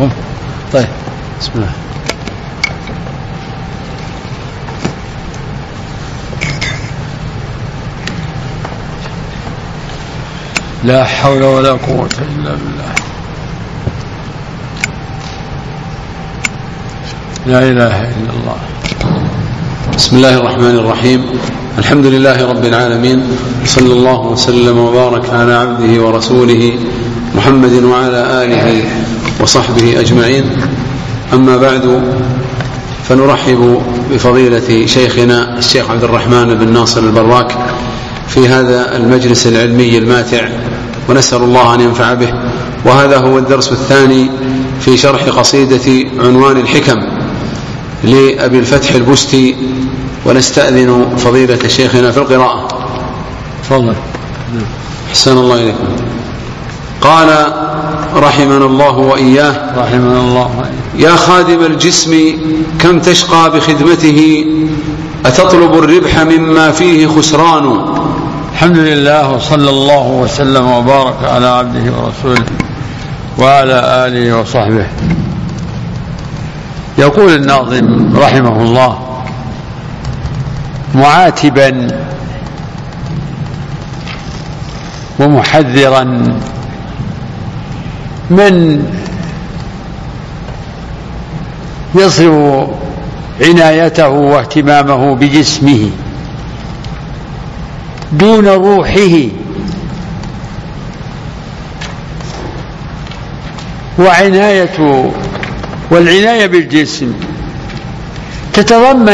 هم طيب. بسم الله. لا حول ولا قوة إلا بالله. لا إله إلا الله. بسم الله الرحمن الرحيم. الحمد لله رب العالمين. صلى الله وسلم وبارك على عبده ورسوله محمد وعلى آله. وصحبه أجمعين. أما بعد فنرحب بفضيلة شيخنا الشيخ عبد الرحمن بن ناصر البراك في هذا المجلس العلمي الماتع ونسأل الله أن ينفع به. وهذا هو الدرس الثاني في شرح قصيدة عنوان الحكم لأبي الفتح البستي. ونستأذن فضيلة شيخنا في القراءة. تفضل. أحسن الله إليكم. قال رحمنا الله وإياه. رحمنا الله يا خادم الجسم كم تشقى بخدمته؟ أتطلب الربح مما فيه خسران. الحمد لله وصلى الله وسلم وبارك على عبده ورسوله وعلى آله وصحبه. يقول الناظم رحمه الله معاتبا ومحذرا من يصرف عنايته واهتمامه بجسمه دون روحه وعناية والعناية بالجسم. تتضمن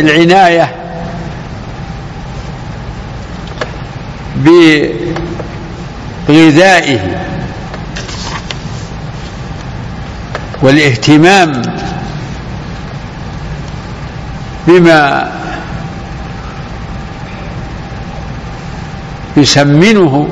العناية بغذائه. والاهتمام بما يسمنه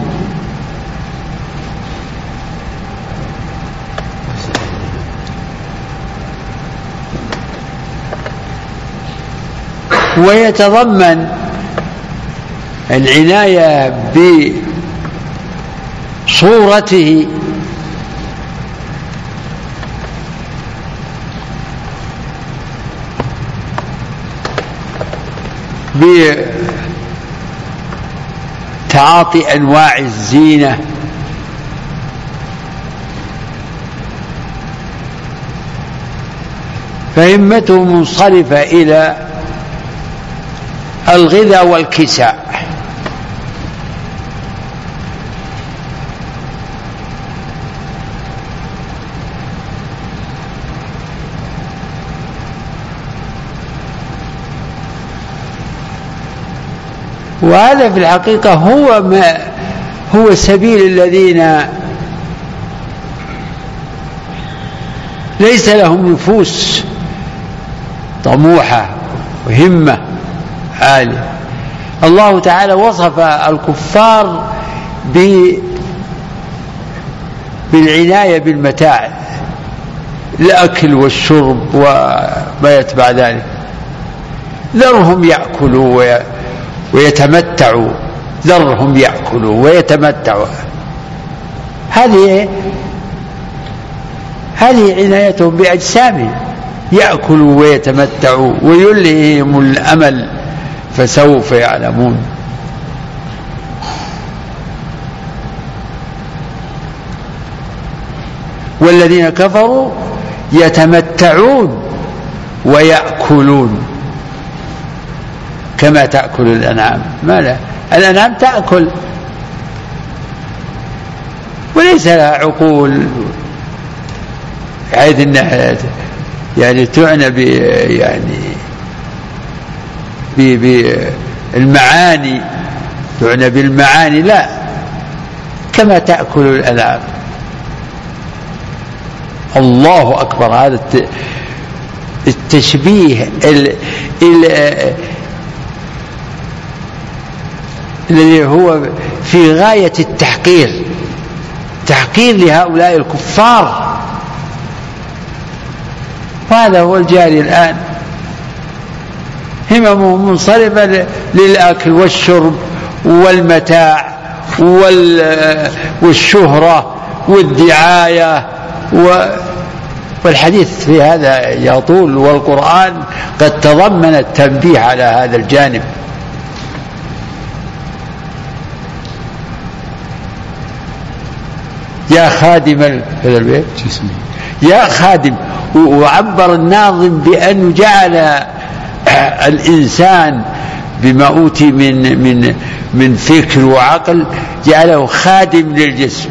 ويتضمن العناية بصورته بتعاطي أنواع الزينة. فهمته منصرفة إلى الغذاء والكساء. وهذا في الحقيقة هو ما هو سبيل الذين ليس لهم نفوس طموحة وهمة عالية. الله تعالى وصف الكفار ب بالعناية بالمتاع الأكل والشرب وما يتبع ذلك. ذرهم يأكلوا ويتمتعوا ذرهم يأكلوا ويتمتعوا هذه هذه عنايتهم بأجسامهم يأكلوا ويتمتعوا ويلههم الأمل فسوف يعلمون. والذين كفروا يتمتعون ويأكلون. كما تأكل الأنعام. ما لا. الأنعام تأكل. وليس لها عقول. بحيث انها يعني تعنى ب يعني بالمعاني تعنى بالمعاني. لا. كما تأكل الأنعام. الله أكبر. هذا التشبيه ال ال الذي هو في غاية التحقير تحقير لهؤلاء الكفار. وهذا هو الجاري الآن. هممهم منصرفة للأكل والشرب والمتاع والشهرة والدعاية والحديث في هذا يطول والقرآن قد تضمن التنبيه على هذا الجانب. يا خادم هذا البيت؟ يا خادم وعبر الناظم بأن جعل الإنسان بما أوتي من من من فكر وعقل جعله خادم للجسم.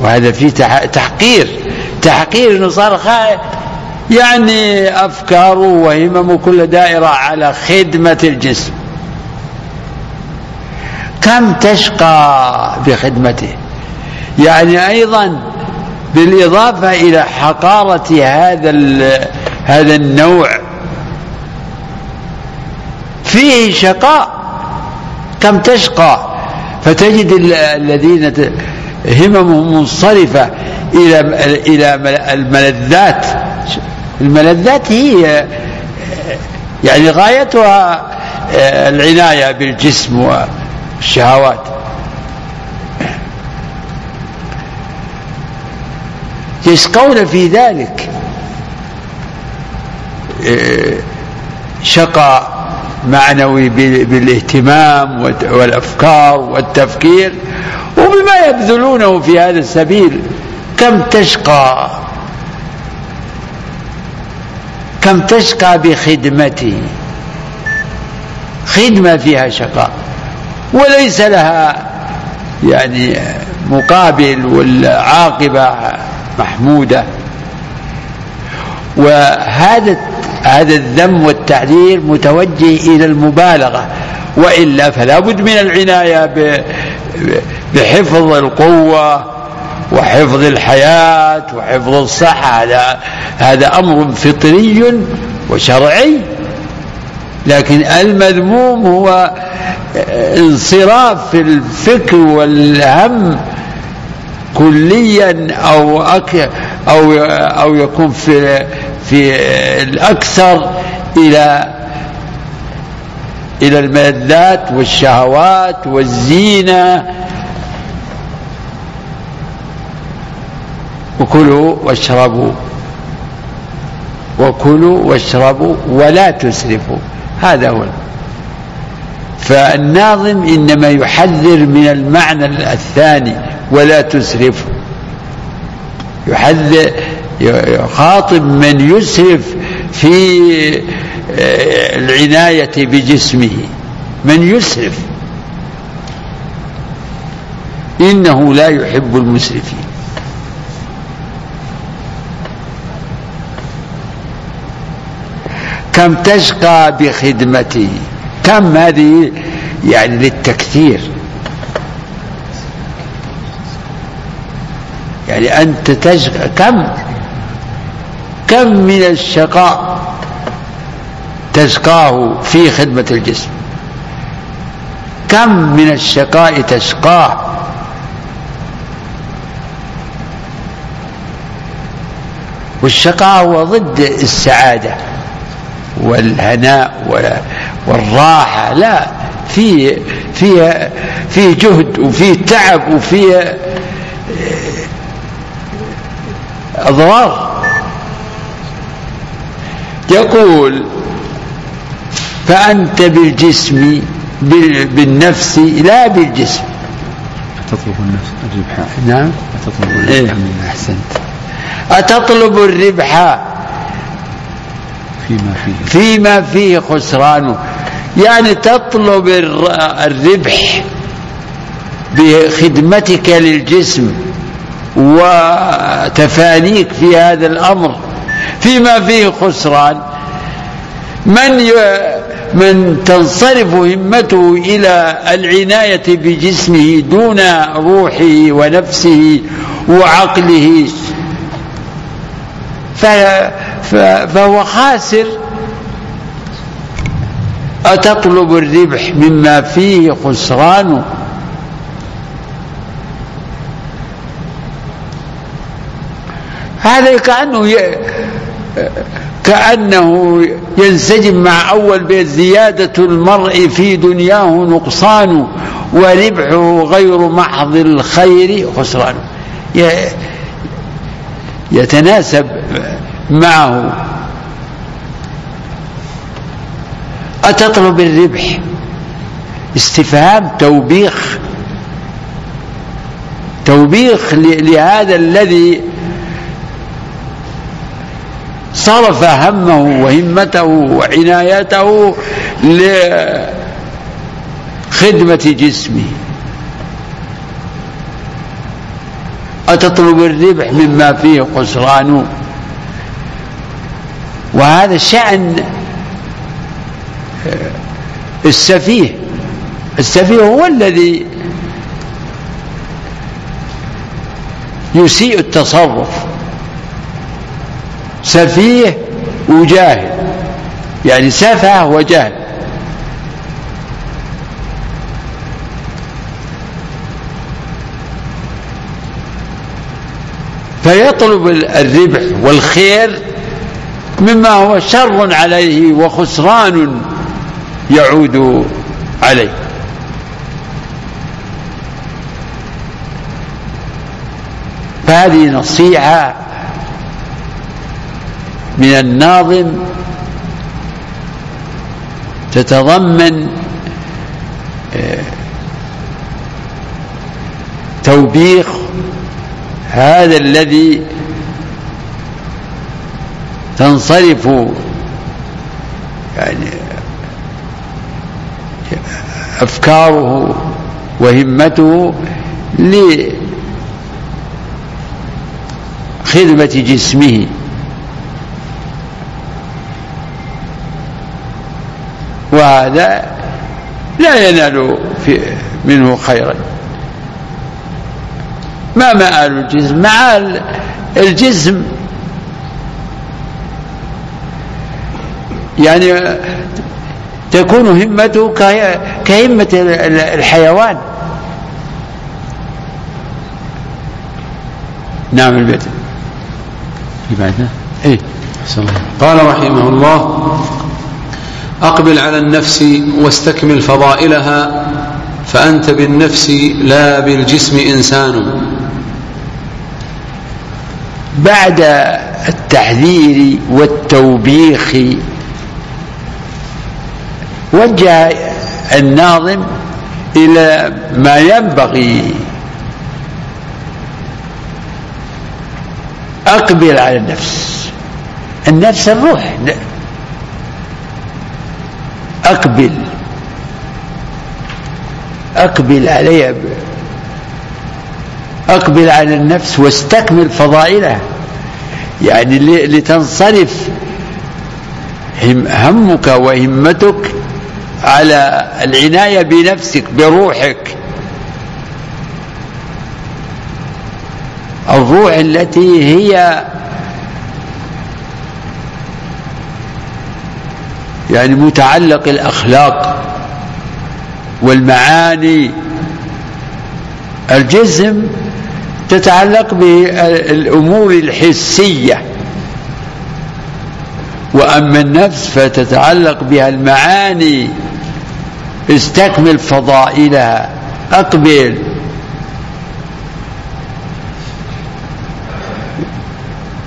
وهذا فيه تحقير. تحقير إنه صار يعني أفكاره وهممه كل دائرة على خدمة الجسم. كم تشقى بخدمته. يعني أيضا بالإضافة إلى حقارة هذا هذا النوع. فيه شقاء كم تشقى. فتجد الذين هممهم منصرفة إلى إلى الملذات. الملذات هي يعني غايتها العناية بالجسم والشهوات يشقون في ذلك؟ شقى معنوي بالاهتمام والأفكار والتفكير وبما يبذلونه في هذا السبيل كم تشقى؟ كم تشقى بخدمته خدمة فيها شقاء. وليس لها يعني مقابل والعاقبة محمودة. وهذا هذا الذم والتعذير متوجه إلى المبالغة وإلا فلا بد من العناية بحفظ القوة وحفظ الحياة وحفظ الصحة. هذا هذا أمر فطري وشرعي. لكن المذموم هو انصراف الفكر والهم كليا أو أك أو أو يكون في في الأكثر إلى إلى الملذات والشهوات والزينة. وكلوا واشربوا. وكلوا واشربوا ولا تسرفوا. هذا هو. فالناظم إنما يحذر من المعنى الثاني ولا تسرفوا يحذر يخاطب من يسرف في آه، العناية بجسمه. من يسرف. إنه لا يحب المسرفين. كم تشقى بخدمته كم هذه يعني للتكثير. يعني أنت تشقى كم؟ كم من الشقاء تشقاه في خدمة الجسم؟ كم من الشقاء تشقاه والشقاء هو ضد السعادة. والهناء والراحة لا في في في جهد وفي تعب وفي أضرار. يقول فأنت بالجسم بالنفس لا بالجسم. تطلب النفس الربح نعم. تطلب الربح إيه؟ أحسنت. أتطلب الربح. فيما فيه. فيما فيه خسرانه يعني تطلب الربح بخدمتك للجسم وتفانيك في هذا الأمر. فيما فيه خسران. من ي... من تنصرف همته إلى العناية بجسمه دون روحه ونفسه وعقله. فهو خاسر أتطلب الربح مما فيه خسران؟ هذا كأنه ي... كأنه ينسجم مع أول بيت زيادة المرء في دنياه نقصان وربحه غير محض الخير خسران. يتناسب معه. أتطلب الربح؟ استفهام توبيخ. توبيخ لهذا الذي صرف همه وهمته وعنايته لخدمة جسمه. أتطلب الربح مما فيه خسران؟ وهذا شأن السفيه. السفيه هو الذي يسيء التصرف. سفيه وجاهل. يعني سفه وجهل. فيطلب الربح والخير مما هو شر عليه وخسران يعود عليه. فهذه نصيحة من الناظم تتضمن آه، توبيخ هذا الذي تنصرف. يعني أفكاره وهمته لخدمة جسمه. وهذا لا ينال في منه خيرا. ما مآل الجسم؟ مآل الجسم يعني تكون همته كهمة الحيوان. نعم البيت. في بعدنا إيه قال رحمه الله أقبل على النفس واستكمل فضائلها فأنت بالنفس لا بالجسم إنسان. بعد التحذير والتوبيخ وجه الناظم إلى ما ينبغي. أقبل على النفس. النفس الروح. أقبل. أقبل عليها. أقبل على النفس واستكمل فضائلها. يعني لتنصرف. همك وهمتك على العناية بنفسك بروحك. الروح التي هي يعني متعلق الأخلاق والمعاني. الجسم تتعلق بالأمور الحسية. وأما النفس فتتعلق بها المعاني. استكمل فضائلها. أقبل.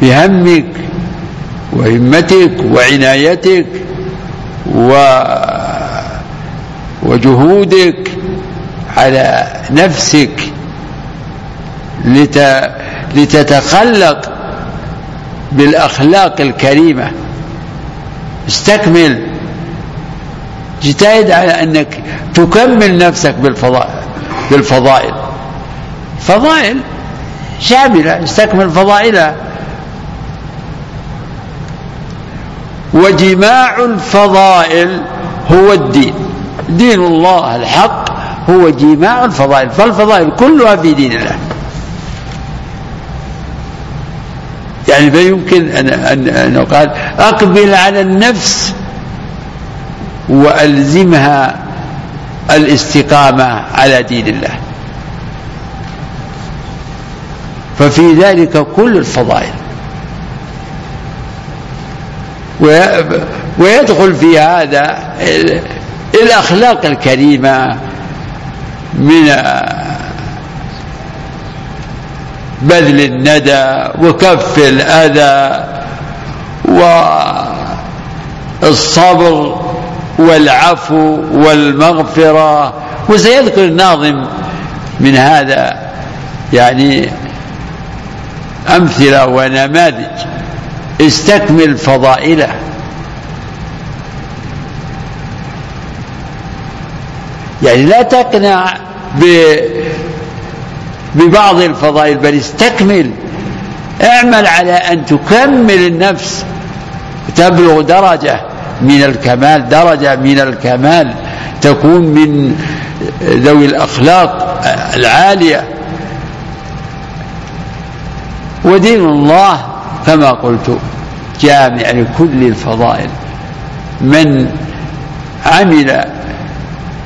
بهمك وهمتك وعنايتك و وجهودك على نفسك. لت... لتتخلق بالأخلاق الكريمة. استكمل. اجتهد على أنك تكمل نفسك بالفضائل بالفضائل. فضائل شاملة استكمل فضائلها. وجماع الفضائل هو الدين. دين الله الحق هو جماع الفضائل فالفضائل كلها في دين الله. يعني فيمكن أن أن أن قال أقبل على النفس وألزمها الاستقامة على دين الله. ففي ذلك كل الفضائل. ويدخل في هذا الأخلاق الكريمة من بذل الندى وكف الأذى والصبر والعفو والمغفرة. وسيذكر الناظم من هذا يعني أمثلة ونماذج. استكمل فضائله. يعني لا تقنع ببعض الفضائل بل استكمل. اعمل على أن تكمل النفس تبلغ درجة. من الكمال درجة من الكمال تكون من ذوي الأخلاق العالية. ودين الله كما قلت جامع لكل الفضائل. من عمل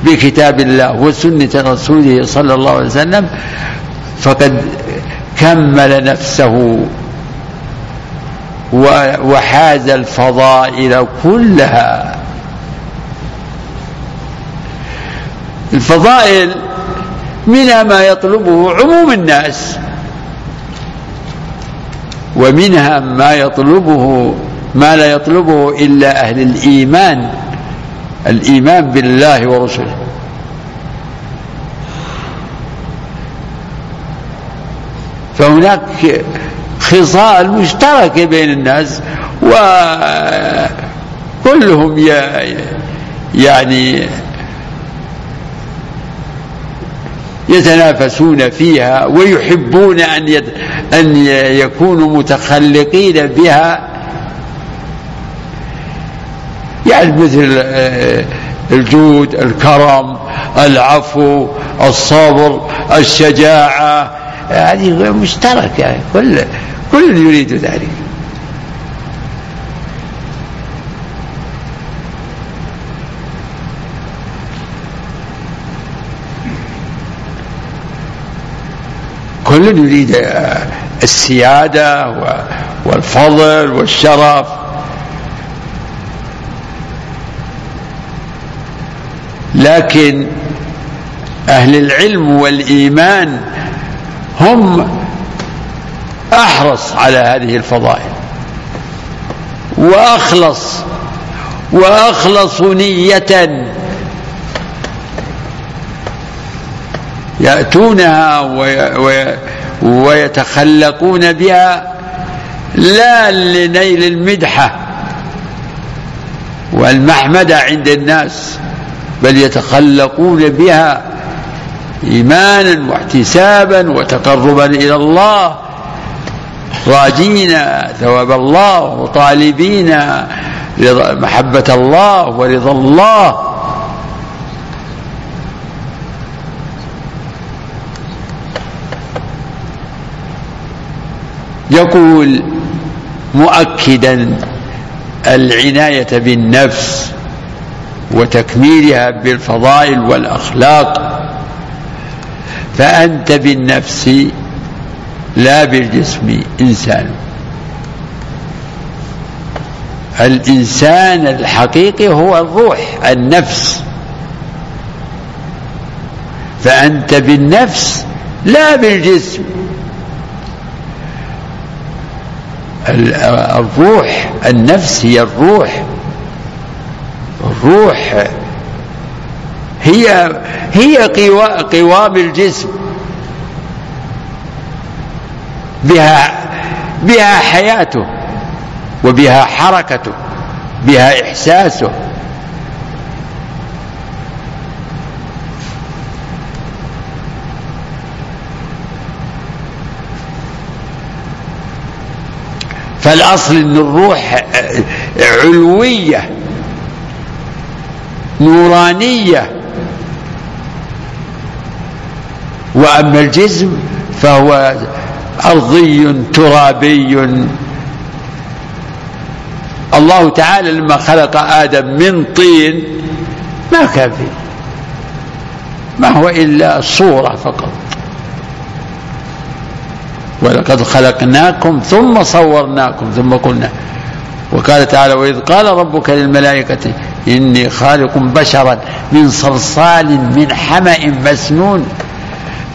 بكتاب الله وسنة رسوله صلى الله عليه وسلم فقد كمل نفسه وحاز الفضائل كلها. الفضائل منها ما يطلبه عموم الناس ومنها ما يطلبه ما لا يطلبه إلا أهل الإيمان الإيمان بالله ورسله. فهناك خصال مشتركة بين الناس وكلهم يعني يتنافسون فيها ويحبون أن أن يكونوا متخلقين بها. يعني مثل الجود الكرم العفو الصبر الشجاعة هذه مشتركة كل كل يريد ذلك. كل يريد السيادة والفضل والشرف. لكن أهل العلم والإيمان هم أحرص على هذه الفضائل. وأخلص وأخلص نية. يأتونها ويتخلقون بها لا لنيل المدحة والمحمدة عند الناس بل يتخلقون بها إيمانا واحتسابا وتقربا إلى الله. راجين ثواب الله وطالبين محبة الله ورضا الله. يقول مؤكدا العناية بالنفس وتكميلها بالفضائل والأخلاق. فأنت بالنفس لا بالجسم إنسان. الإنسان الحقيقي هو الروح النفس. فأنت بالنفس لا بالجسم. الروح النفس هي الروح. الروح هي هي قوام الجسم. بها بها حياته وبها حركته بها إحساسه. فالأصل أن الروح علوية نورانية. وأما الجسم فهو أرضي ترابي. الله تعالى لما خلق آدم من طين ما كان فيه ما هو إلا صورة فقط. ولقد خلقناكم ثم صورناكم ثم قلنا وقال تعالى وإذ قال ربك للملائكة إني خالق بشرا من صلصال من حمأ مسنون.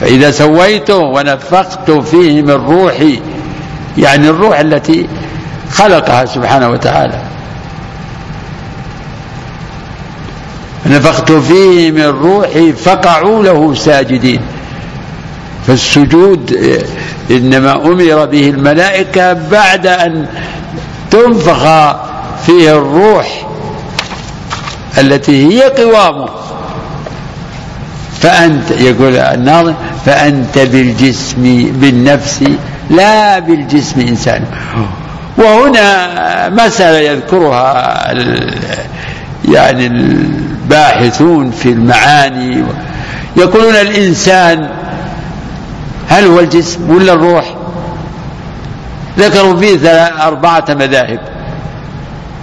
فإذا سويته ونفخت فيه من روحي يعني الروح التي خلقها سبحانه وتعالى. نفخت فيه من روحي فقعوا له ساجدين. فالسجود إنما أمر به الملائكة بعد أن تنفخ فيه الروح التي هي قوامه. فأنت يقول الناظم فأنت بالجسم بالنفس لا بالجسم إنسان. وهنا مسألة يذكرها يعني الباحثون في المعاني. يقولون الإنسان هل هو الجسم ولا الروح؟ ذكروا فيه أربعة مذاهب.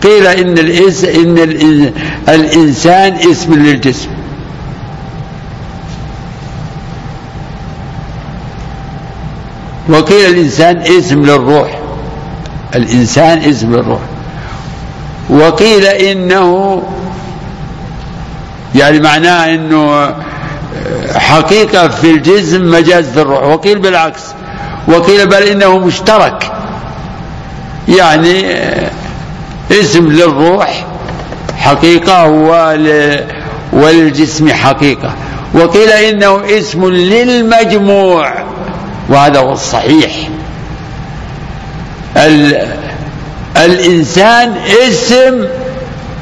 قيل إن, الإس إن الإنسان اسم للجسم. وقيل الإنسان اسم للروح. الإنسان اسم للروح. وقيل إنه يعني معناه أنه حقيقة في الجسم مجاز في الروح. وقيل بالعكس. وقيل بل إنه مشترك. يعني اسم للروح حقيقة وللجسم حقيقة. وقيل إنه اسم للمجموع. وهذا هو الصحيح. الإنسان اسم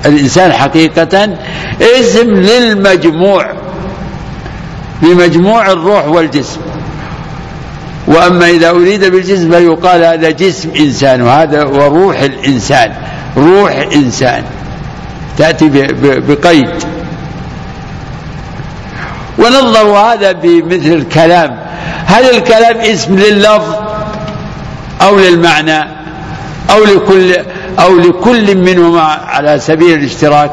الإنسان حقيقة اسم للمجموع لمجموع الروح والجسم. وأما إذا أريد بالجسم فيقال هذا جسم إنسان وهذا وروح الإنسان روح إنسان. تأتي بقيد. ونظر هذا بمثل الكلام. هل الكلام اسم لللفظ أو للمعنى أو لكل أو لكل منهما على سبيل الاشتراك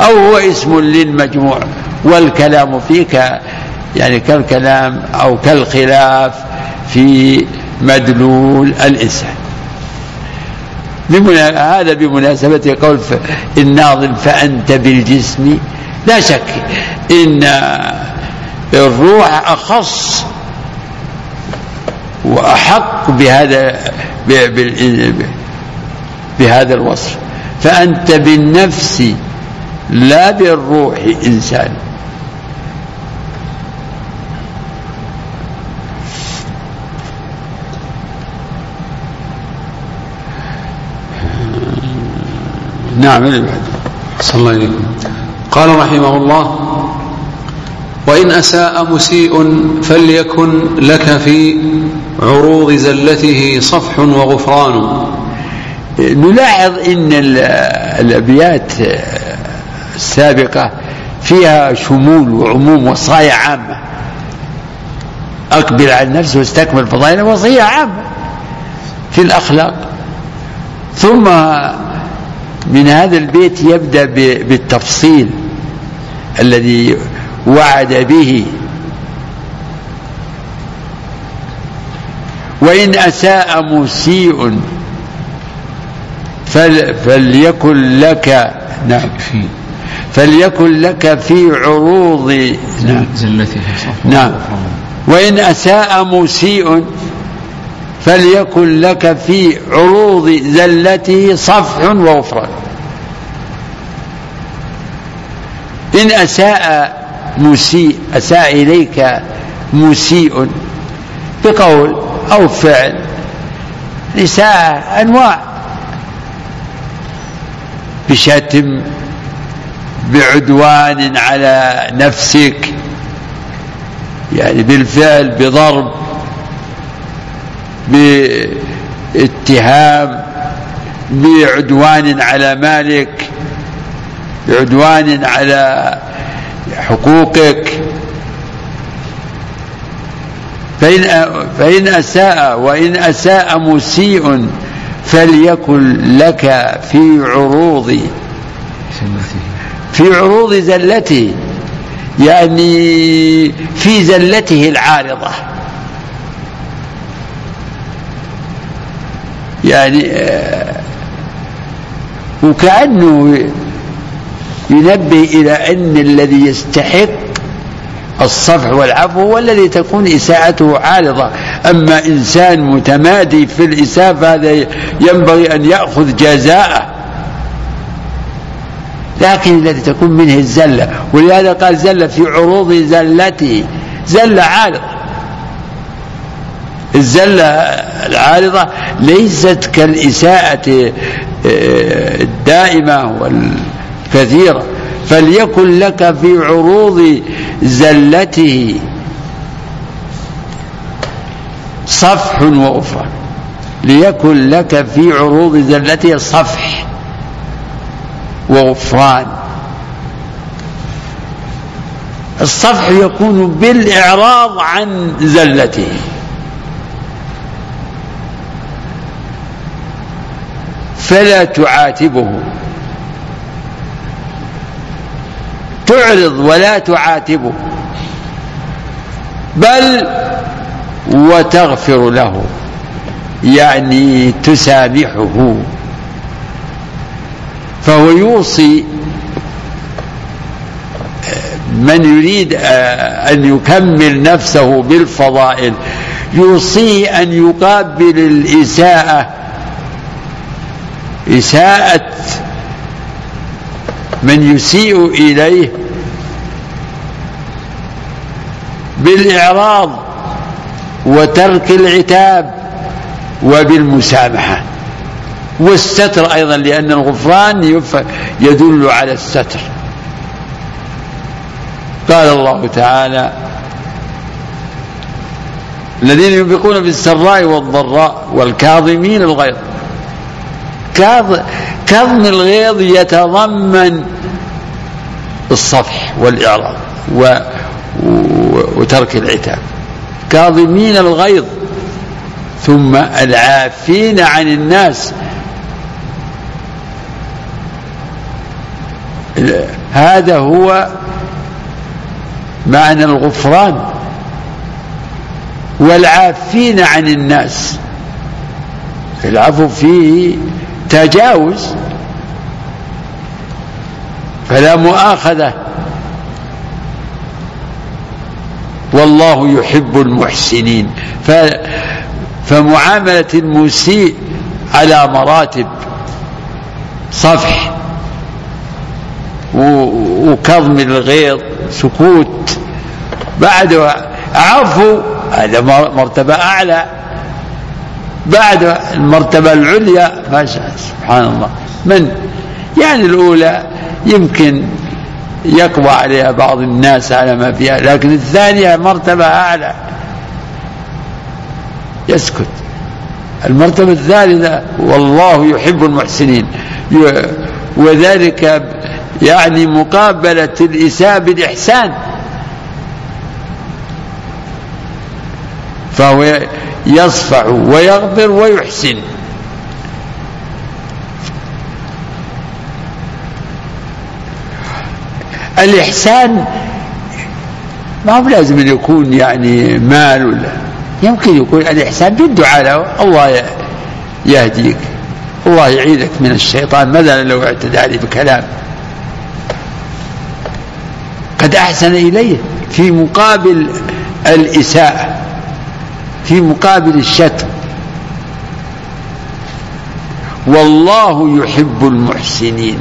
أو هو اسم للمجموع والكلام فيك يعني كالكلام أو كالخلاف في مدلول الإنسان. هذا بمناسبة قول الناظم فأنت بالجسم لا شك إن الروح أخص وأحق بهذا بهذا الوصف. فأنت بالنفس لا بالروح إنسان. نعم. صلى الله عليه قال رحمه الله وإن أساء مسيء فليكن لك في عروض زلته صفح وغفران. نلاحظ إن الأبيات السابقة فيها شمول وعموم وصايا عامة. أقبل على النفس واستكمل فضائل وصية عامة في الأخلاق. ثم من هذا البيت يبدأ بالتفصيل الذي وعد به. وإن أساء مسيء فل فليكن لك نعم فليكن لك في عروض نعم زلته نعم. وإن أساء مسيء فليكن لك في عروض زلته صفح وغفران. إن أساء مسيء أساء إليك مسيء بقول أو فعل إساءة أنواع. بشتم بعدوان على نفسك يعني بالفعل بضرب باتهام بعدوان على مالك بعدوان على حقوقك. فإن فإن أساء وإن أساء مسيء فليكن لك في عروض. في عروض زلته يعني في زلته العارضة. يعني وكأنه ينبه إلى أن الذي يستحق الصفح والعفو هو الذي تكون إساءته عارضة. أما إنسان متمادي في الإساءة فهذا ينبغي أن يأخذ جزاءه. لكن الذي تكون منه الزلة ولهذا قال زل في عروض زلته. زلة عارضة. الزلة العارضة ليست كالإساءة آه، الدائمة والكثيرة فليكن لك في عروض زلته. صفح وغفران ليكن لك في عروض زلته صفح وغفران الصفح يكون بالإعراض عن زلته. فلا تعاتبه. تعرض ولا تعاتبه بل وتغفر له. يعني تسامحه. فهو يوصي من يريد أن يكمل نفسه بالفضائل. يوصيه أن يقابل الإساءة. إساءة من يسيء إليه بالإعراض وترك العتاب وبالمسامحة والستر أيضا لأن الغفران يدل على الستر. قال الله تعالى الذين ينفقون بالسراء والضراء والكاظمين الغيظ. كظم الغيظ يتضمن الصفح والإعراض. وترك العتاب. كاظمين الغيظ ثم العافين عن الناس. هذا هو معنى الغفران. والعافين عن الناس. العفو فيه تجاوز فلا مؤاخذة. والله يحب المحسنين. فمعاملة المسيء على مراتب صفح وكظم الغيظ سكوت. بعد عفو هذا مرتبة أعلى. بعد المرتبة العليا سبحان الله من؟ يعني الأولى يمكن يقوى عليها بعض الناس على ما فيها لكن الثانية مرتبة أعلى. يسكت. المرتبة الثالثة والله يحب المحسنين. وذلك يعني مقابلة الإساءة بالإحسان. فهو يصفع ويغفر ويحسن. الإحسان ما هو لازم أن يكون يعني مال ولا. يمكن يكون الإحسان بالدعاء الله يهديك. الله يعيدك من الشيطان. مثلا لو اعتدى عليه بكلام. قد أحسن إليه في مقابل الإساءة. في مقابل الشتم. والله يحب المحسنين.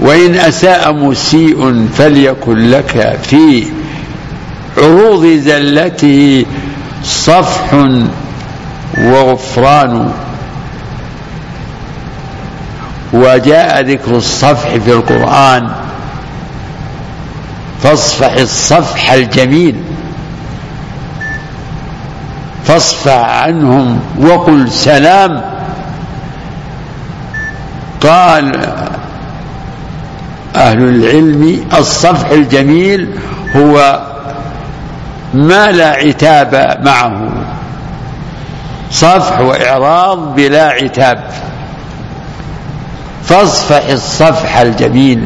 وإن أساء مسيء فليكن لك في عروض زلته صفح وغفران. وجاء ذكر الصفح في القرآن. فاصفح الصفح الجميل. فاصفح عنهم وقل سلام. قال أهل العلم الصفح الجميل هو ما لا عتاب معه. صفح وإعراض بلا عتاب. فاصفح الصفح الجميل.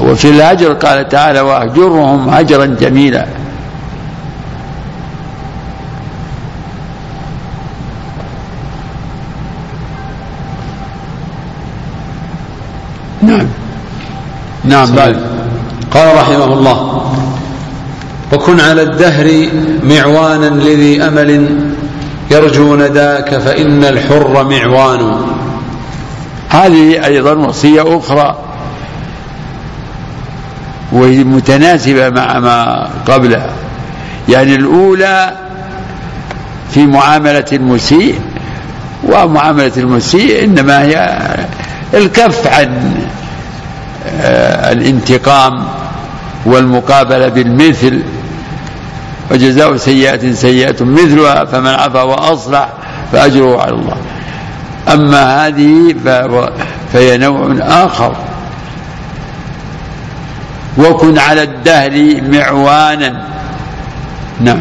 وفي الهجر قال تعالى واهجرهم هجرا جميلا. نعم. نعم. بعد قال رحمه الله وكن على الدهر معوانا لذي أمل يرجو نداك فإن الحر معوان. هذه أيضا وصية أخرى وهي متناسبة مع ما قبلها. يعني الأولى في معاملة المسيء ومعاملة المسيء إنما هي الكف عن آه، الانتقام والمقابلة بالمثل. وجزاء سيئة سيئة مثلها فمن عفا وأصلح فأجره على الله. أما هذه فهي نوع آخر. وكن على الدهر معوانا. نعم.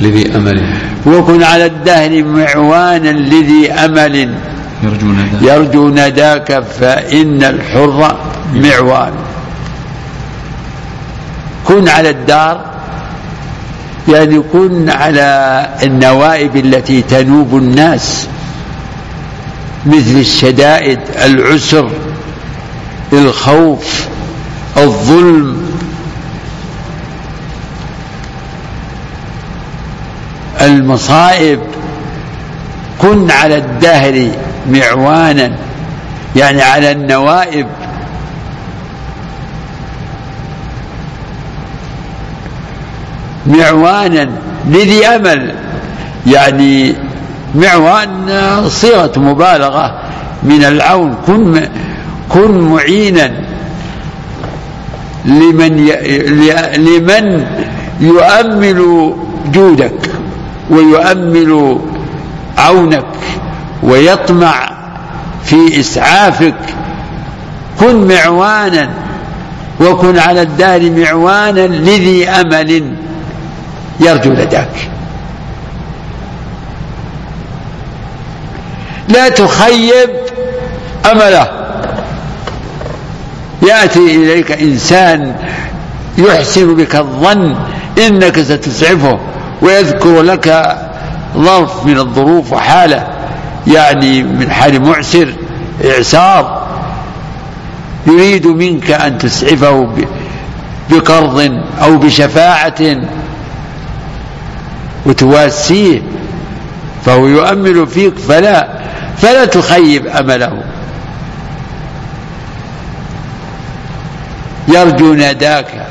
لذي أمل. وكن على الدهر معوانا لذي أمل. يرجو نداك يرجو نداك فإن الحر معوان. كن على الدار يعني كن على النوائب التي تنوب الناس مثل الشدائد العسر الخوف الظلم. المصائب كن على الدهر معوانا يعني على النوائب. معوانا لذي أمل. يعني معوان صيغة مبالغة من العون. كن كن معينا لمن لمن يؤمل جودك ويؤمل عونك ويطمع في إسعافك. كن معوانا وكن على الدار معوانا لذي أمل. يرجو لداك. لا تخيب أمله. يأتي إليك إنسان يحسن بك الظن إنك ستسعفه ويذكر لك ظرف من الظروف وحالة يعني من حال معسر اعسار يريد منك أن تسعفه بقرض أو بشفاعة. وتواسيه فهو يؤمل فيك فلا فلا تخيب أمله. يرجو نداك.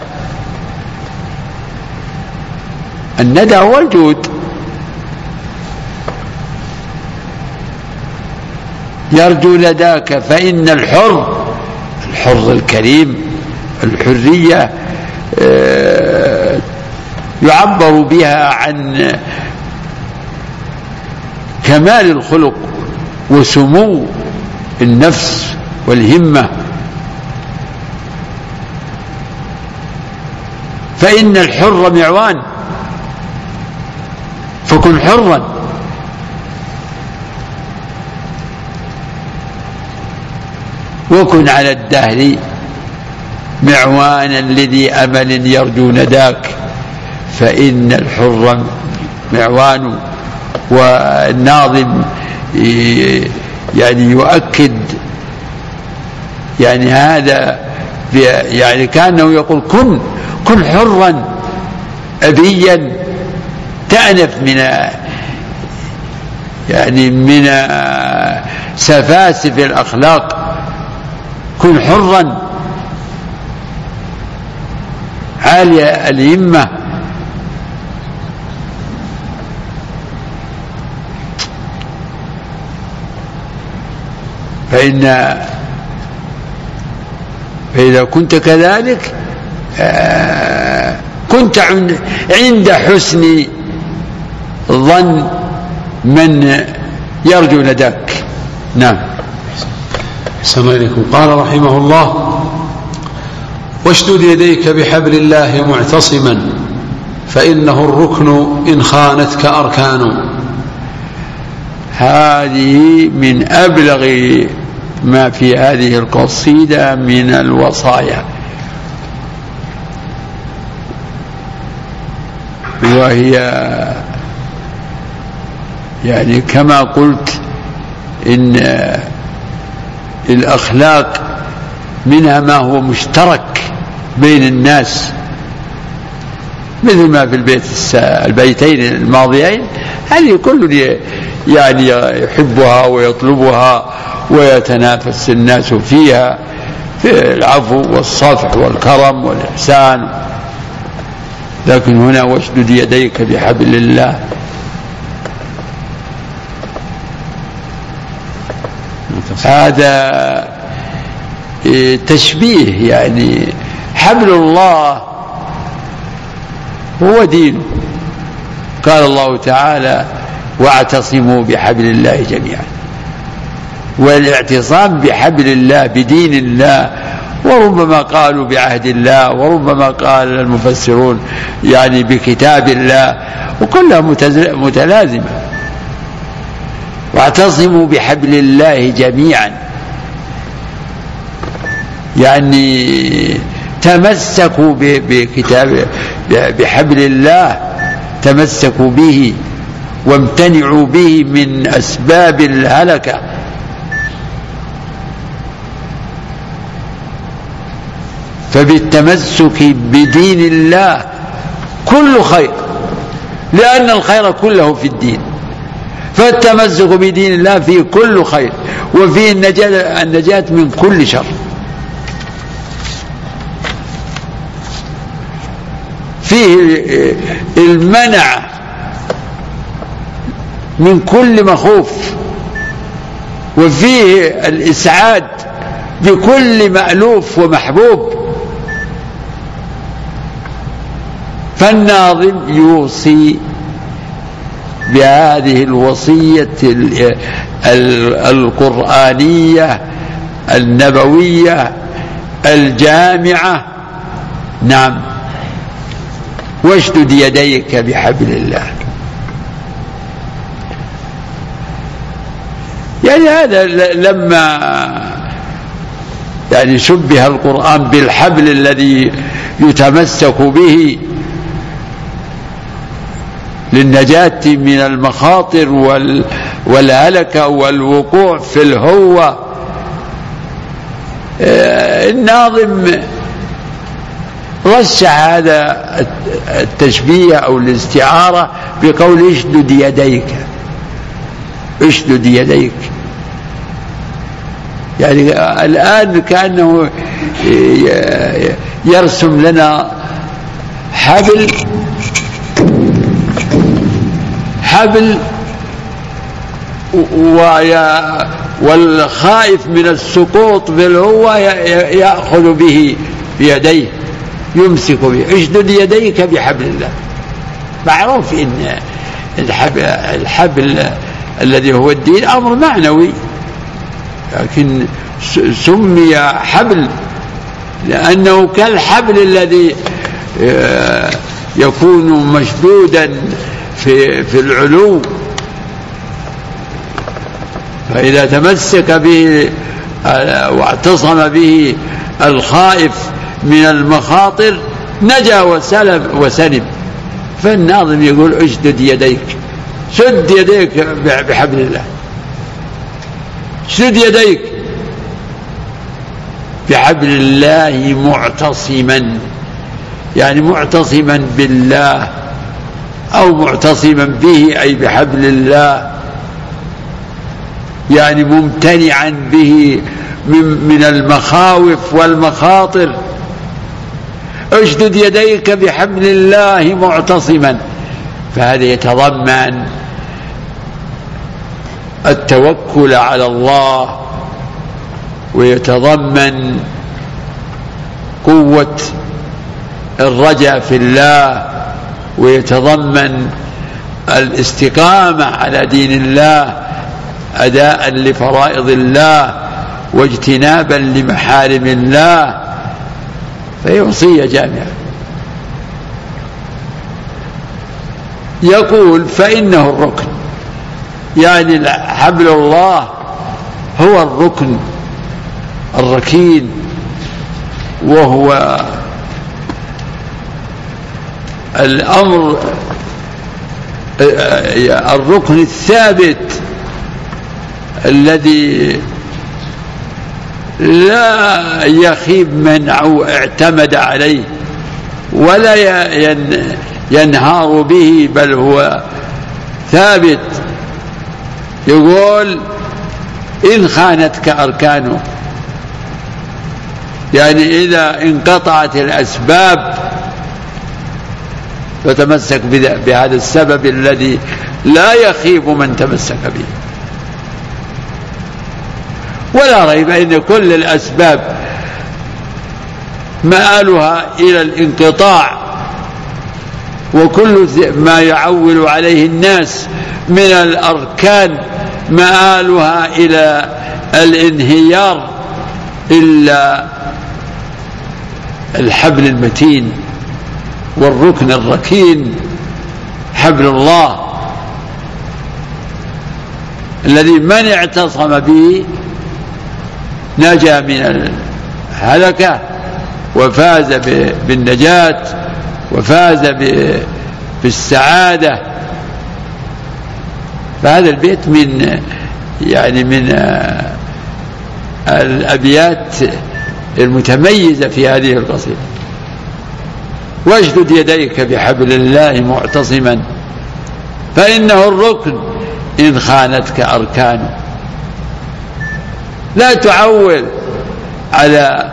الندى هو الجود. يرجو نداك فإن الحر الحر الكريم الحرية آه، يعبر بها عن كمال الخلق وسمو النفس والهمة. فإن الحر معوان فكن حرا. وكن على الدهر معوانا لذي أمل يرجو نداك. فإن الحر معوان والناظم يعني يؤكد يعني هذا يعني كأنه يقول كن كن حرا أبيا تأنف من يعني من سفاسف الأخلاق. كن حرا. عالي الهمة. فإن فإذا كنت كذلك آه، كنت عند حسن ظن من يرجو لداك نعم. السلام عليكم. قال رحمه الله واشدد يديك بحبل الله معتصما فإنه الركن إن خانتك أركان. هذه من أبلغ ما في هذه القصيدة من الوصايا. وهي يعني كما قلت إن الأخلاق منها ما هو مشترك بين الناس. مثل ما في البيت البيتين الماضيين هذه كل يعني يحبها ويطلبها ويتنافس الناس فيها في العفو والصفح والكرم والإحسان. لكن هنا واشدد يديك بحبل الله. هذا تشبيه يعني حبل الله هو دينه قال الله تعالى واعتصموا بحبل الله جميعا. والاعتصام بحبل الله بدين الله وربما قالوا بعهد الله وربما قال المفسرون يعني بكتاب الله وكلها متلازمة. واعتصموا بحبل الله جميعا. يعني تمسكوا بكتاب بحبل الله تمسكوا به وامتنعوا به من أسباب الهلكة. فبالتمسك بدين الله كل خير لأن الخير كله في الدين. فالتمسك بدين الله فيه كل خير وفيه النجاة, النجاة من كل شر. فيه المنع من كل مخوف وفيه الإسعاد بكل مألوف ومحبوب. فالناظم يوصي بهذه الوصية القرآنية النبوية الجامعة. نعم. واشدد يديك بحبل الله. يعني هذا لما يعني شبه القرآن بالحبل الذي يتمسك به للنجاة من المخاطر والهلكة والوقوع في الهوة آه، الناظم رشح هذا التشبيه أو الاستعارة بقول اشدد يديك. اشدد يديك. يعني الآن كأنه يرسم لنا حبل حبل والخائف من السقوط في يأخذ به بيديه يمسك به. اشدد يديك بحبل الله. معروف إن الحبل, الحبل الذي هو الدين أمر معنوي لكن سمي حبل لأنه كالحبل الذي آه، يكون مشدودا في في العلو. فإذا تمسك به واعتصم به الخائف من المخاطر نجا وسلم وسلم. فالناظم يقول اشدد يديك. شد يديك بحبل الله. شد يديك بحبل الله معتصما. يعني معتصما بالله. أو معتصما به أي بحبل الله يعني ممتنعا به من, من المخاوف والمخاطر. اشدد يديك بحبل الله معتصما. فهذا يتضمن التوكل على الله ويتضمن قوة الرجاء في الله. ويتضمن الاستقامة على دين الله أداء لفرائض الله واجتنابا لمحارم الله فهي وصية جامعة. يقول فإنه الركن. يعني حبل الله هو الركن الركين وهو الأمر الركن الثابت الذي لا يخيب من اعتمد عليه ولا ينهار به بل هو ثابت. يقول إن خانتك أركانه. يعني إذا انقطعت الأسباب فتمسك بهذا السبب الذي لا يخيب من تمسك به. ولا ريب إن كل الأسباب مآلها إلى الانقطاع وكل ما يعول عليه الناس من الأركان مآلها إلى الانهيار إلا الحبل المتين. والركن الركين حبل الله الذي من اعتصم به نجا من الهلكة وفاز بالنجاة وفاز بالسعادة. فهذا البيت من يعني من الأبيات المتميزة في هذه القصيدة. واشدد يديك بحبل الله معتصما فإنه الركن إن خانتك أركانه. لا تعول على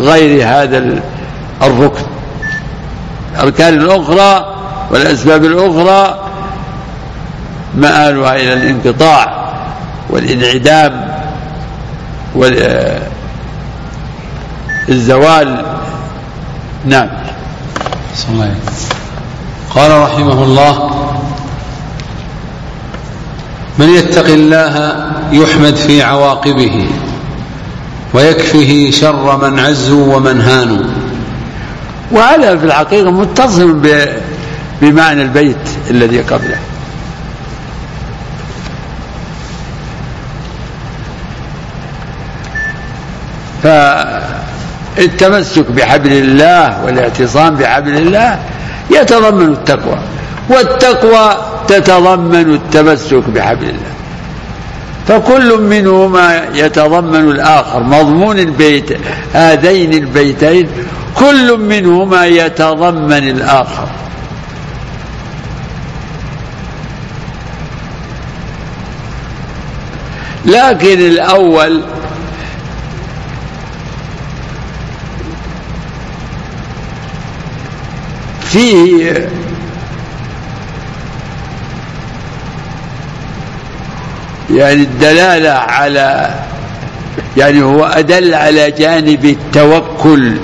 غير هذا الركن. الأركان الأخرى والأسباب الأخرى مآلها إلى الانقطاع والانعدام والزوال نعم. قال رحمه الله من يتق الله يحمد في عواقبه ويكفه شر من عزوا ومن هانوا. وهذا في الحقيقة متصل بمعنى البيت الذي قبله. فالتمسك بحبل الله والاعتصام بحبل الله يتضمن التقوى والتقوى تتضمن التمسك بحبل الله. فكل منهما يتضمن الآخر مضمون البيت هذين البيتين كل منهما يتضمن الآخر. لكن الأول فيه يعني الدلالة على يعني هو أدل على جانب التوكل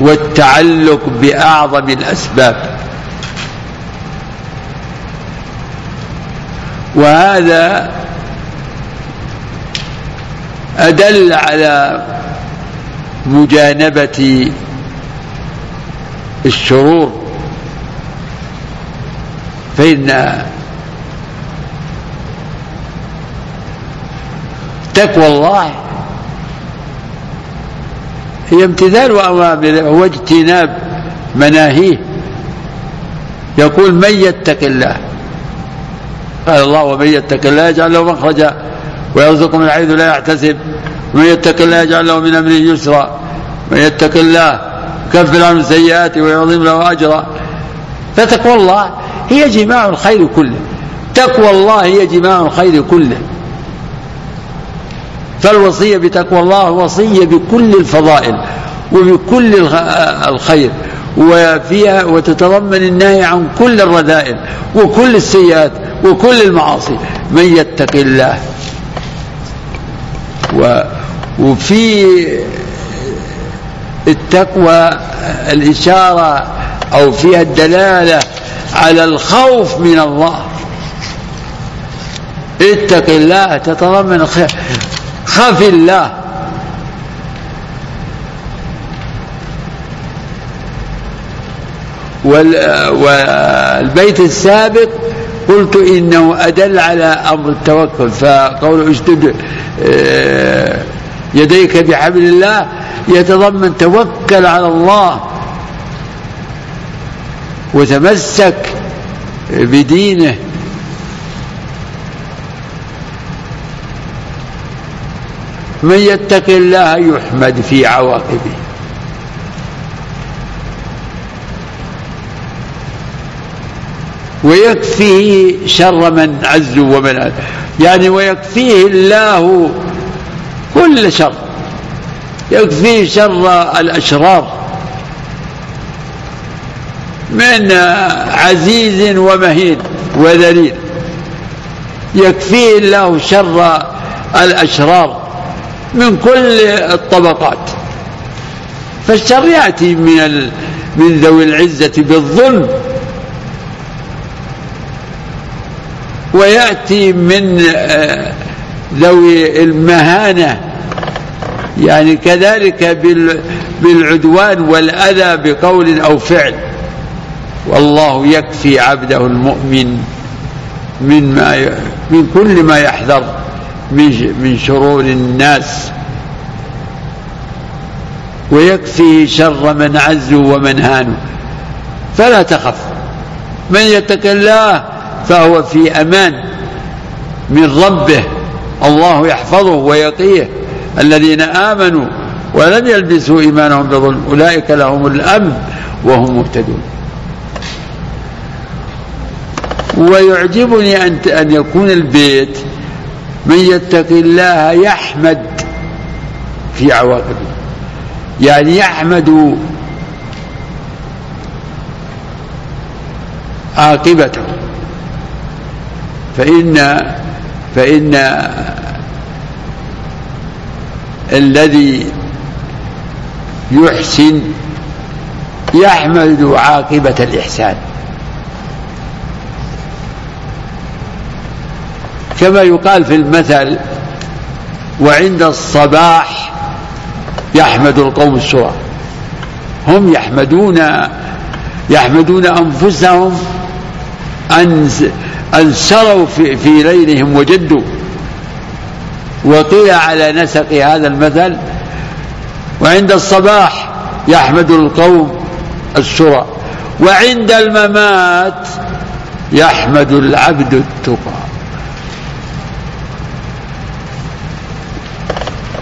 والتعلق بأعظم الأسباب. وهذا أدل على مجانبة الشرور فإن تقوى الله هي امتثال أوامره واجتناب مناهيه. يقول من يتق الله؟ قال الله ومن يتق الله يجعل له مخرجا ويرزق من حيث لا يحتسب ومن يتق الله يجعل له من أمره يسرا من يتق الله يكفر عنه سيئاته ويعظم له أجرا. فتقوى الله هي جماع الخير كله. تقوى الله هي جماع الخير كله. فالوصية بتقوى الله وصية بكل الفضائل وبكل الخير. وفيها وتتضمن النهي عن كل الرذائل وكل السيئات وكل المعاصي. من يتق الله. وفي التقوى الإشارة أو فيها الدلالة على الخوف من الله. اتق الله تتضمن خاف الله. والبيت السابق قلت إنه أدل على أمر التوكل. فقول أشدد آه، يديك بحبل الله يتضمن توكل على الله وتمسك بدينه. من يتق الله يحمد في عواقبه. ويكفيه شر من عز ومن يعني ويكفيه الله كل شر. يكفيه شر الأشرار. من عزيز ومهين وذليل. يكفيه الله شر الأشرار من كل الطبقات. فالشر يأتي من من ذوي العزة بالظلم. ويأتي من آه، ذوي المهانة. يعني كذلك بالعدوان والأذى بقول أو فعل. والله يكفي عبده المؤمن من ما من كل ما يحذر من من شرور الناس. ويكفي شر من عزوا ومن هانوا فلا تخف. من يتق الله فهو في أمان من ربه. الله يحفظه ويقيه. الذين آمنوا ولم يلبسوا إيمانهم بظلم أولئك لهم الأمن وهم مهتدون. ويعجبني أن أن يكون البيت من يتق الله يحمد في عواقبه. يعني يحمد عاقبته. فإن فإن الذي يحسن يحمد عاقبة الإحسان. كما يقال في المثل وعند الصباح يحمد القوم السرى هم يحمدون يحمدون أنفسهم أن أن سروا في, في ليلهم وجدوا. وقيل على نسق هذا المثل وعند الصباح يحمد القوم السرى وعند الممات يحمد العبد التقى.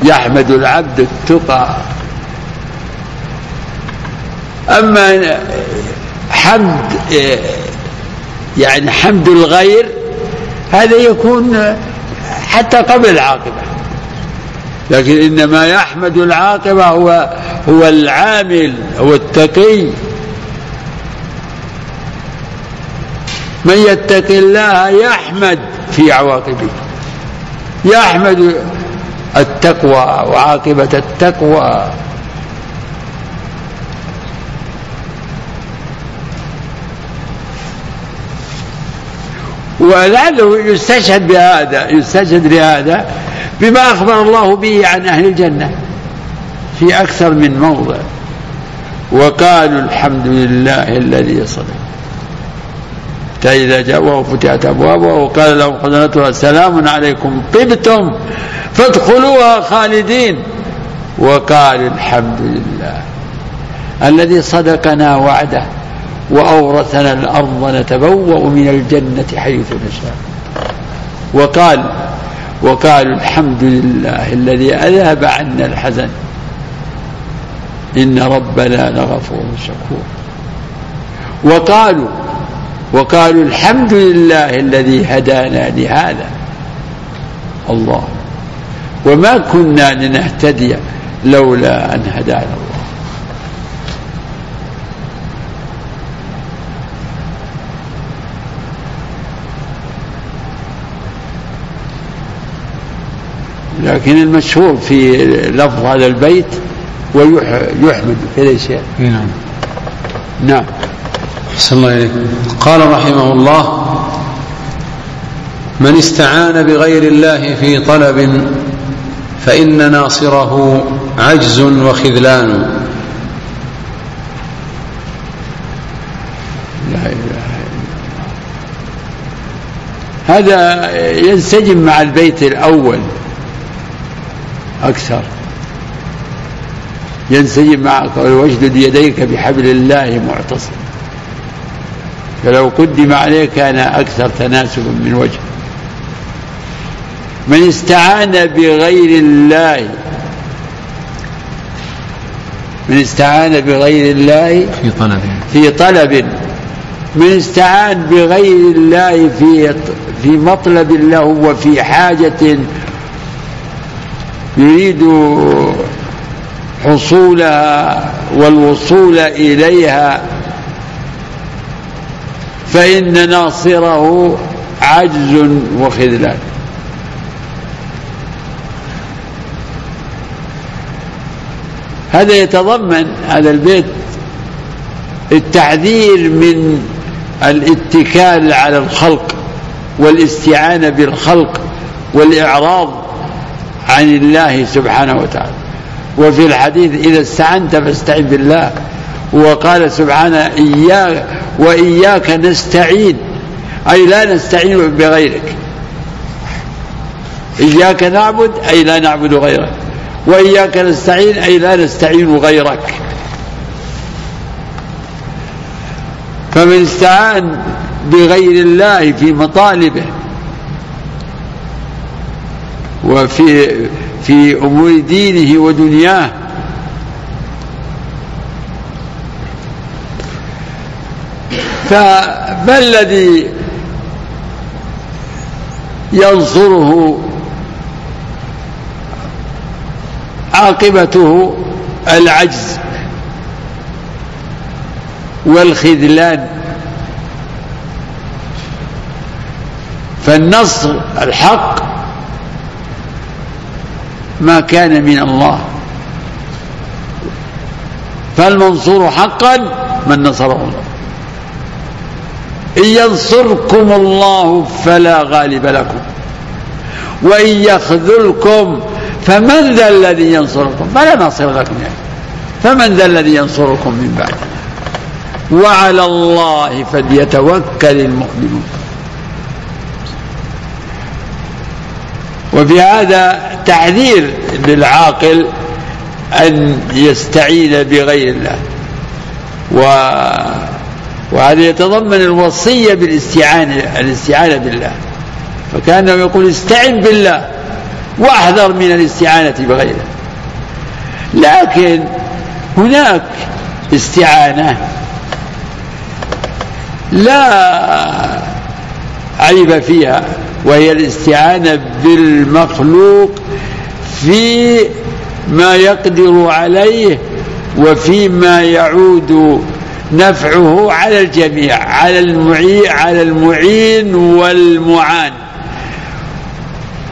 يحمد العبد التقى. أما حمد يعني حمد الغير هذا يكون حتى قبل العاقبة. لكن إنما يحمد العاقبة هو هو العامل هو التقي. من يتق الله يحمد في عواقبه. يحمد التقوى وعاقبة التقوى. ولعله يستشهد بهذا يستشهد بهذا بما أخبر الله به عن أهل الجنة في أكثر من موضع. وقالوا الحمد لله الذي صدق. حتى إذا جاءوا فتحت أبوابها وقال لهم خزنتها سلام عليكم طبتم فادخلوها خالدين. وقال الحمد لله الذي صدقنا وعده. وأورثنا الأرض نتبوأ من الجنة حيث نشاء. وقال وقالوا الحمد لله الذي أذهب عنا الحزن. إن ربنا لغفور شكور. وقالوا وقالوا الحمد لله الذي هدانا لهذا. الله. وما كنا لنهتدي لولا أن هدانا الله. لكن المشهور في لفظ هذا البيت ويحمد كذا شيء. نعم. نعم. أحسن الله إليك. قال رحمه الله من استعان بغير الله في طلب فإن ناصره عجز وخذلان. لا إله هذا ينسجم مع البيت الأول. أكثر. ينسجم مع قول واجدد يديك بحبل الله معتصم. فلو قدم عليه كان أكثر تناسبا من وجه من استعان بغير الله من استعان بغير الله في طلب. في طلب. من استعان بغير الله في في مطلب له وفي حاجة يريد حصولها والوصول إليها فإن ناصره عجز وخذلان. هذا يتضمن هذا البيت التحذير من الاتكال على الخلق والاستعانة بالخلق والإعراض عن الله سبحانه وتعالى. وفي الحديث إذا استعنت فاستعن بالله. وقال سبحانه إياك وإياك نستعين. أي لا نستعين بغيرك. إياك نعبد أي لا نعبد غيرك. وإياك نستعين أي لا نستعين غيرك. فمن استعان بغير الله في مطالبه وفي في أمور دينه ودنياه. فما الذي ينصره عاقبته العجز والخذلان؟ فالنصر الحق ما كان من الله. فالمنصور حقا من نصره الله. إن ينصركم الله فلا غالب لكم. وإن يخذلكم فمن ذا الذي ينصركم؟ فلا ناصر لكم يعني. فمن ذا الذي ينصركم من بعده وعلى الله فليتوكل المؤمنون. وفي هذا تعذير للعاقل أن يستعين بغير الله. و وهذا يتضمن الوصية بالاستعانة الاستعانة بالله. فكأنه يقول استعن بالله وأحذر من الاستعانة بغيره. لكن هناك استعانة لا عيب فيها وهي الاستعانة بالمخلوق في ما يقدر عليه وفيما يعود نفعه على الجميع على المعين على المعين والمعان.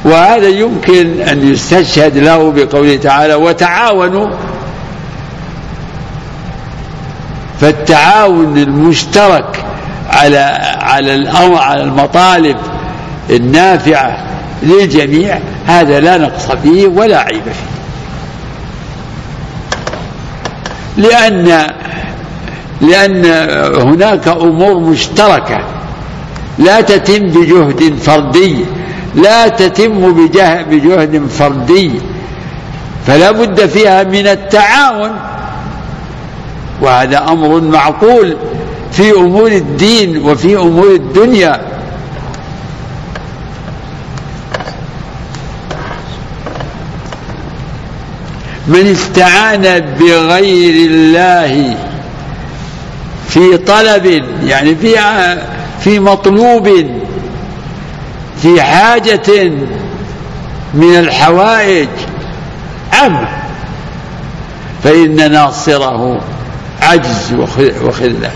وهذا يمكن أن يستشهد له بقوله تعالى وتعاونوا. فالتعاون المشترك على على الأمر على المطالب النافعة للجميع هذا لا نقص فيه ولا عيب فيه. لأن لأن هناك أمور مشتركة. لا تتم بجهد فردي. لا تتم بجهد فردي. فلا بد فيها من التعاون. وهذا أمر معقول في أمور الدين وفي أمور الدنيا. من استعان بغير الله في طلب يعني في في مطلوب في حاجة من الحوائج عم فإن ناصره عجز وخذلان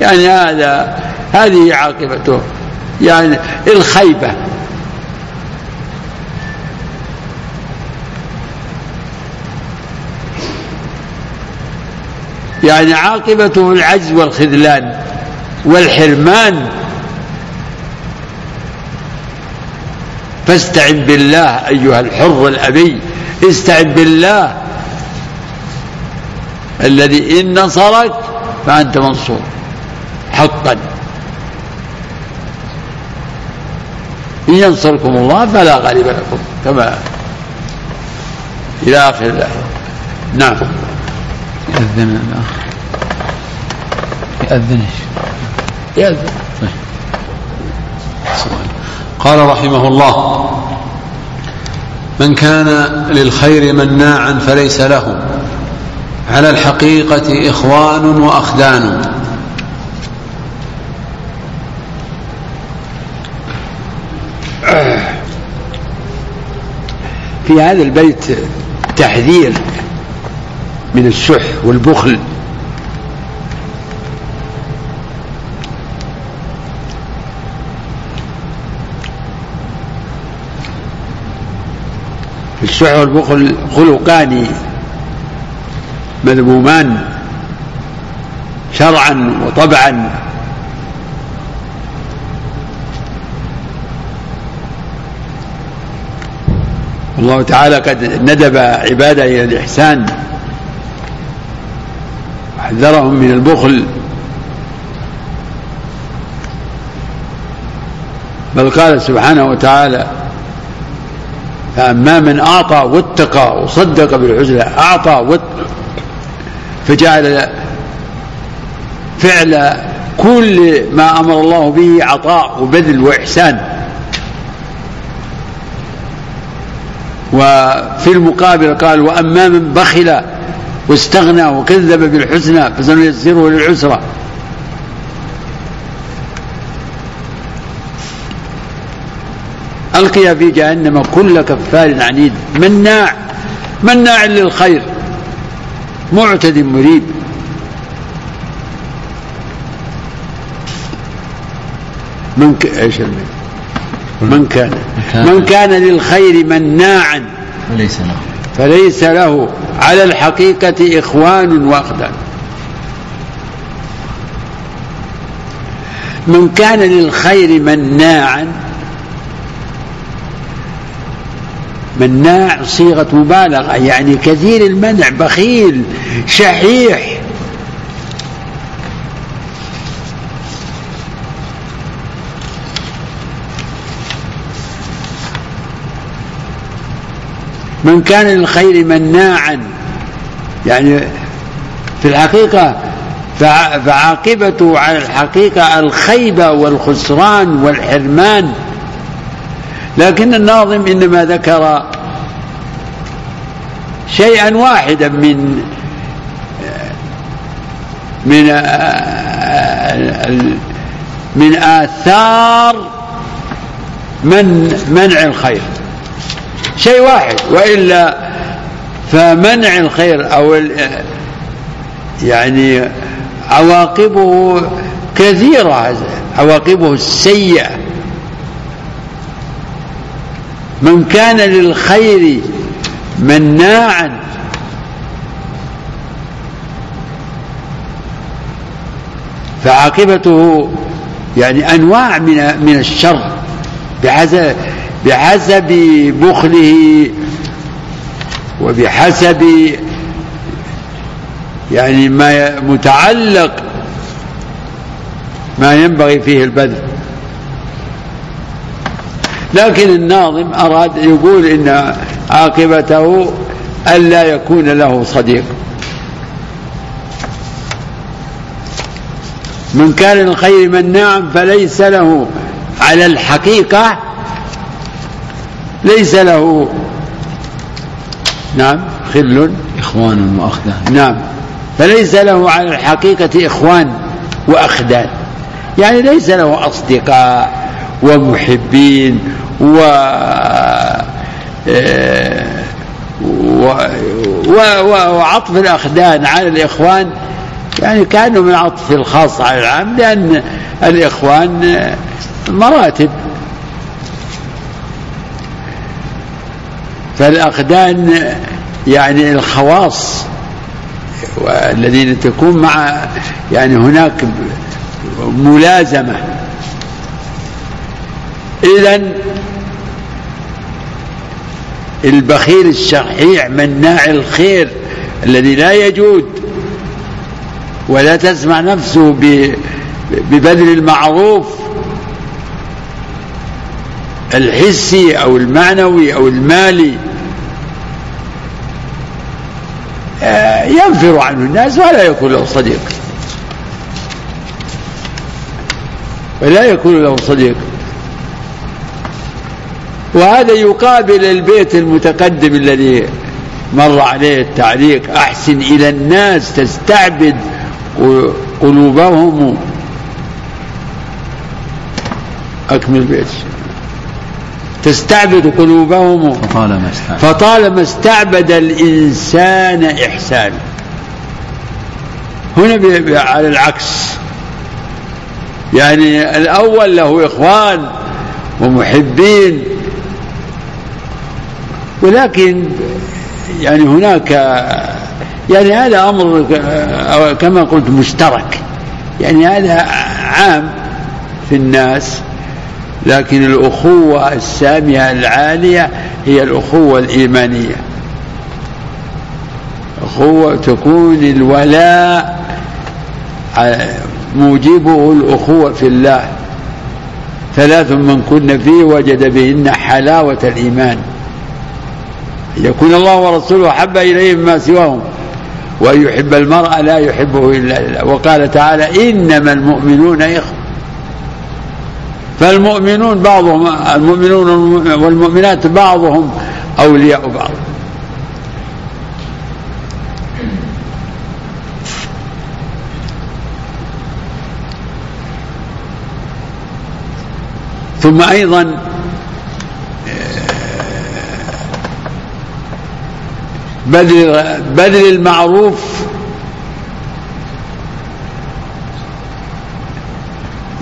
يعني هذا هذه عاقبته. يعني الخيبة. يعني عاقبته العجز والخذلان والحرمان. فاستعن بالله أيها الحر الأبي استعن بالله الذي إن نصرك فأنت منصور حقا. إن ينصركم الله فلا غالب لكم كما إلى آخر الآية. نعم. يأذن الأخ. يأذن يأذن قال رحمه الله من كان للخير مناعا فليس له. على الحقيقة إخوان وأخدان. في هذا البيت تحذير من الشح والبخل. الشح والبخل خلقان مذمومان شرعا وطبعا. الله تعالى قد ندب عباده إلى الإحسان. وحذرهم من البخل. بل قال سبحانه وتعالى فأما من أعطى واتقى وصدق بالحسنى أعطى فجعل فعل كل ما أمر الله به عطاء وبذل وإحسان. وفي المقابل قال وأما من بخل واستغنى وكذب بالحسنى فسنيسره للعسرى. ألقي في جهنم كل كفار عنيد. مناع مناع للخير. معتد مريب. من ك... إيش من كان. من كان. للخير مناعا. فليس له. فليس له على الحقيقة إخوان وأخدان. من كان للخير مناعا مناع صيغة مبالغة يعني كثير المنع بخيل شحيح من كان للخير مناعا. يعني في الحقيقة فعاقبته على الحقيقة الخيبة والخسران والحرمان. لكن الناظم إنما ذكر شيئا واحدا من من من آثار من منع الخير. شيء واحد. وإلا فمنع الخير أو يعني عواقبه كثيرة عواقبه السيئة. من كان للخير مناعا فعاقبته يعني أنواع من من الشر. بحسب بحسب بخله وبحسب يعني ما متعلق ما ينبغي فيه البذل. لكن الناظم أراد يقول إن عاقبته ألا يكون له صديق. من كان الخير مناعا فليس له. على الحقيقة ليس له. نعم. خل. إخوان وأخدان. نعم. فليس له على الحقيقة إخوان وأخدان. يعني ليس له أصدقاء ومحبين و آه، وعطف الأخدان على الإخوان. يعني كانوا من عطف الخاص على العام لأن الإخوان مراتب. فالأخدان يعني الخواص والذين تكون مع يعني هناك ملازمة. إذا البخيل الشحيح مناع الخير الذي لا يجود ولا تسمع نفسه ببذل المعروف الحسي أو المعنوي أو المالي ينفر عنه الناس ولا يكون له صديق. ولا يكون له صديق. وهذا يقابل البيت المتقدم الذي مر عليه التعليق أحسن إلى الناس تستعبد قلوبهم. أكمل البيت تستعبد قلوبهم. فطالما استعبد. فطالما استعبد الإنسان إحسانه هنا على العكس. يعني الأول له إخوان ومحبين. ولكن يعني هناك يعني هذا أمر كما قلت مشترك. يعني هذا عام في الناس. لكن الأخوة السامية العالية هي الأخوة الإيمانية. أخوة تكون الولاء موجبه الأخوة في الله. ثلاث من كن فيه وجد بهن حلاوة الإيمان. يكون الله ورسوله أحب إليه مما سواهم وأن يحب المرء لا يحبه إلا لله. وقال تعالى إنما المؤمنون إخوة. فالمؤمنون بعضهم المؤمنون والمؤمنات بعضهم أولياء بعض. ثم أيضا بذل بذل المعروف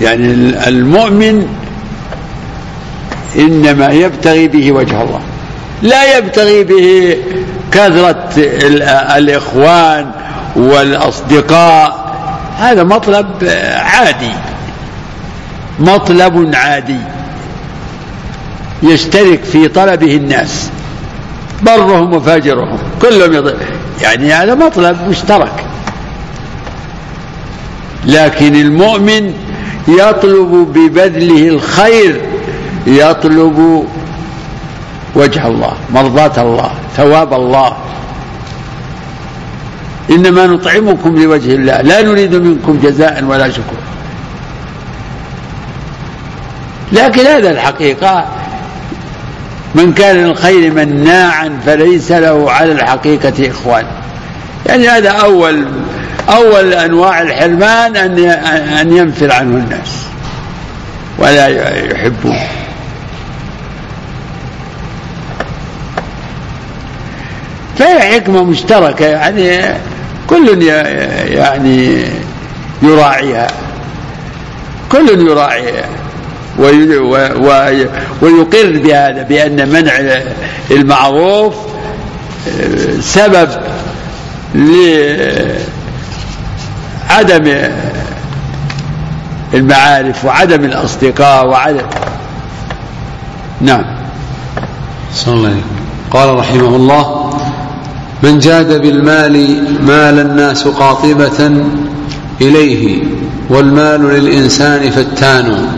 يعني المؤمن إنما يبتغي به وجه الله. لا يبتغي به كثرة الإخوان والأصدقاء. هذا مطلب عادي. مطلب عادي. يشترك في طلبه الناس. برهم وفاجرهم. كلهم يضل يعني هذا مطلب مشترك. لكن المؤمن يطلب ببذله الخير يطلب وجه الله مرضاة الله ثواب الله. إنما نطعمكم لوجه الله لا نريد منكم جزاء ولا شكر. لكن هذا الحقيقة من كان للخير مناعا فليس له على الحقيقة إخوان. يعني هذا أول أول أنواع الحرمان أن أن ينفر عنه الناس ولا يحبوه فهي حكمة مشتركة يعني كل يعني يراعيها. كل يراعيها. ويقر بهذا بأن منع المعروف سبب لعدم المعارف وعدم الأصدقاء وعدم نعم. صلى الله عليه قال رحمه الله من جاد بالمال مال الناس قاطبة إليه والمال للإنسان فتان.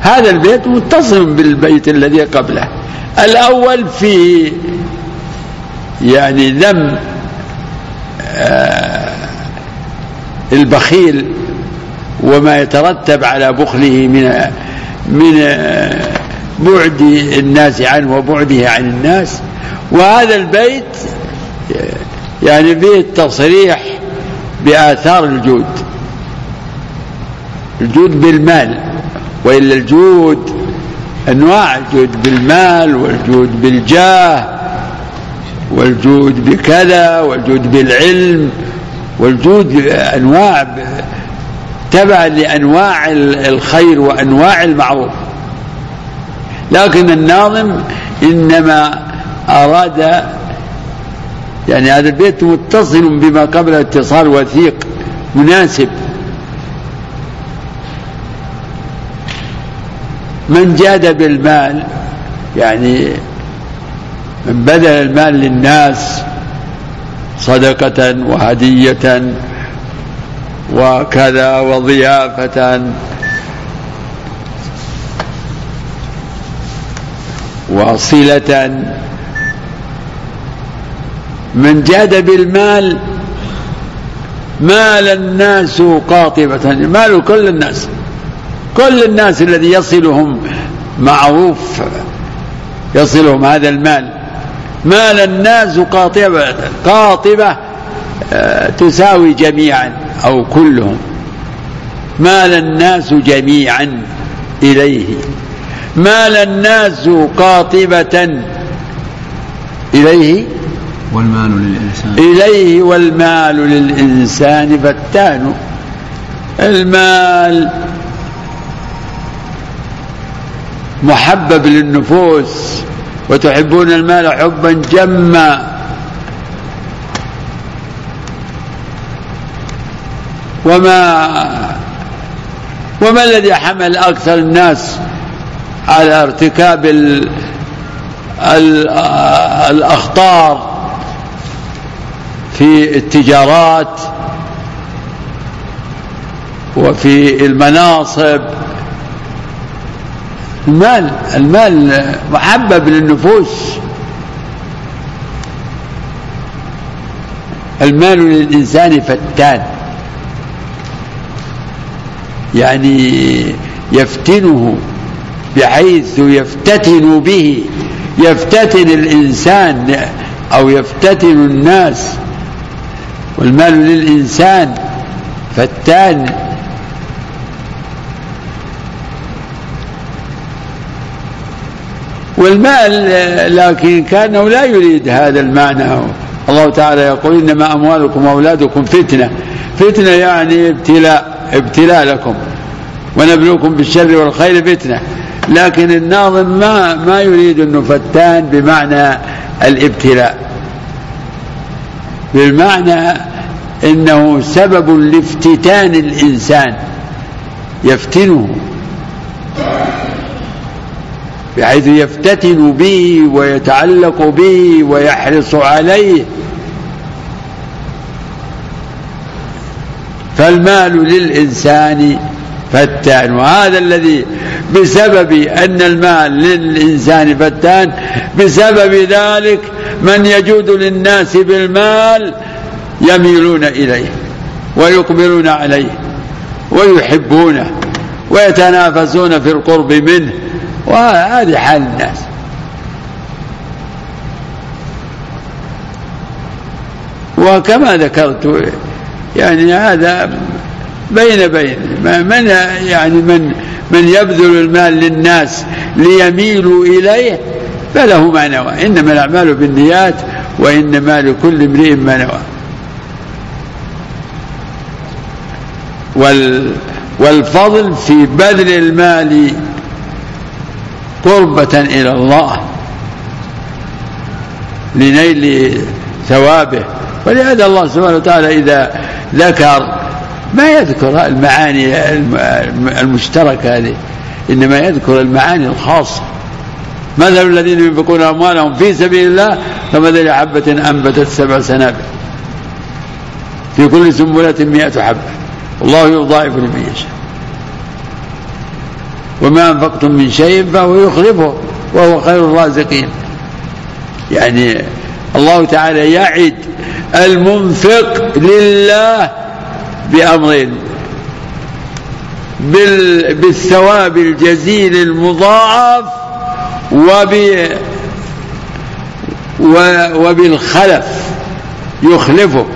هذا البيت متصل بالبيت الذي قبله. الأول في يعني ذم آه، البخيل وما يترتب على بخله من من بعد الناس عنه وبعده عن الناس. وهذا البيت يعني فيه التصريح بآثار الجود. الجود بالمال وإلا الجود أنواع الجود بالمال والجود بالجاه والجود بكذا والجود بالعلم والجود أنواع تبعا لأنواع الخير وأنواع المعروف. لكن الناظم إنما أراد يعني هذا البيت متصل بما قبل اتصال وثيق مناسب. من جاد بالمال يعني من بذل المال للناس صدقة وهدية وكذا وضيافة. وصلة من جاد بالمال مال الناس قاطبة. مال كل الناس كل الناس الذي يصلهم معروف يصلهم هذا المال. مال الناس قاطبة قاطبة آه، تساوي جميعا أو كلهم. مال الناس جميعا إليه. مال الناس قاطبة إليه. والمال للإنسان. إليه والمال للإنسان فتان. المال محبب للنفوس. وتحبون المال حبا جما. وما وما الذي حمل أكثر الناس على ارتكاب ال ال الأخطار في التجارات وفي المناصب المال المال محبب للنفوس المال للإنسان فتان. يعني يفتنه بحيث يفتتن به يفتتن الإنسان أو يفتتن الناس. والمال للإنسان فتان. والمال لكن كأنه لا يريد هذا المعنى. الله تعالى يقول إنما أموالكم وأولادكم فتنة. فتنة يعني ابتلاء ابتلاء لكم. ونبلوكم بالشر والخير فتنة. لكن الناظم ما ما يريد إنه فتان بمعنى الابتلاء. بالمعنى إنه سبب لافتتان الإنسان. يفتنه. بحيث يفتتن به ويتعلق به ويحرص عليه. فالمال للإنسان فتان. وهذا الذي بسبب أن المال للإنسان فتان بسبب ذلك من يجود للناس بالمال يميلون إليه ويقبلون عليه ويحبونه ويتنافسون في القرب منه. وهذه حال الناس. وكما ذكرت يعني هذا بين بين من يعني من من يبذل المال للناس ليميلوا إليه فله ما نوى. إنما الأعمال بالنيات وإنما لكل امرئ ما نوى. وال والفضل في بذل المال قربة إلى الله لنيل ثوابه. ولهذا الله سبحانه وتعالى إذا ذكر ما يذكر المعاني المشتركة هذه إنما يذكر المعاني الخاصة. مثل الذين ينفقون أموالهم في سبيل الله كمثل حبة أنبتت سبع سنابل. في كل سنبلة مئة حبة. والله يضاعف لمن يشاء. وما أنفقتم من شيء فهو يخلفه وهو خير الرازقين. يعني الله تعالى يعد المنفق لله بأمرين. بالثواب الجزيل المضاعف وب وبالخلف يخلفه.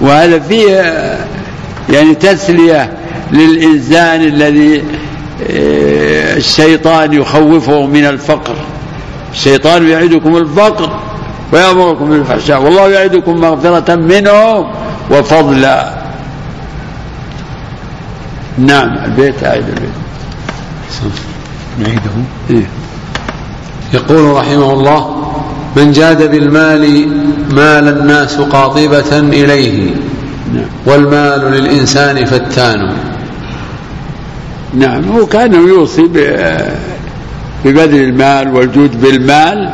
وهذا فيه يعني تسلية للإنسان الذي آه، الشيطان يخوفه من الفقر الشيطان يعدكم الفقر ويأمركم بالفحشاء والله يعدكم مغفرة منه وفضلا نعم البيت عيد البيت نعيده إيه؟ يقول رحمه الله من جاد بالمال مال الناس قاطبة إليه. والمال للإنسان فتان. نعم هو كان يوصي ببذل المال والجود بالمال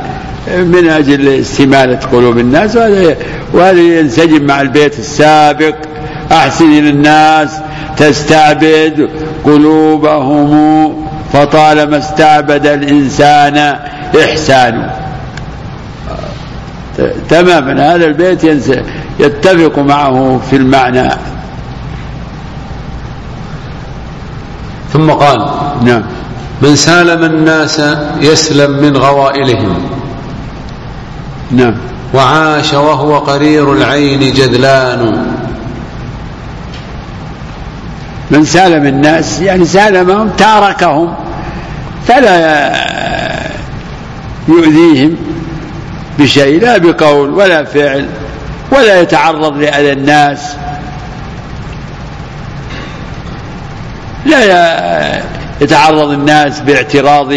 من أجل استمالة قلوب الناس وهذا وهذا ينسجم مع البيت السابق. أحسن للناس تستعبد قلوبهم فطالما استعبد الإنسان إحسانه. تماما هذا البيت يتفق معه في المعنى. ثم قال نعم. من سالم الناس يسلم من غوائلهم. نعم. وعاش وهو قرير العين جذلان من سالم الناس يعني سالمهم تاركهم. فلا يؤذيهم بشيء لا بقول ولا فعل. ولا يتعرض لأذى الناس. لا يتعرض الناس باعتراض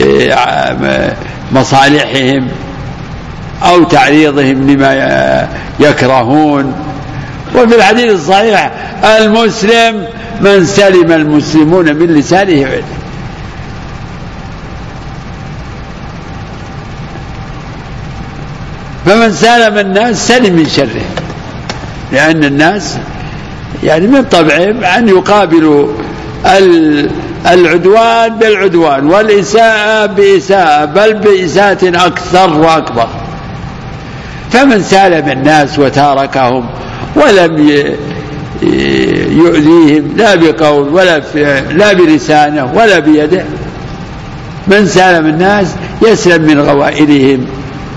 آه، مصالحهم أو تعريضهم لما يكرهون. وفي الحديث الصحيح المسلم من سلم المسلمون من لسانه ويده فمن سالم الناس سلم من شره. لأن الناس يعني من طبعهم أن يقابلوا العدوان بالعدوان والإساءة بإساءة بل بإساءة أكثر وأكبر. فمن سالم الناس وتاركهم ولم يؤذيهم لا بقول ولا لا بلسانه ولا بيده. من سالم الناس يسلم من غوائلهم.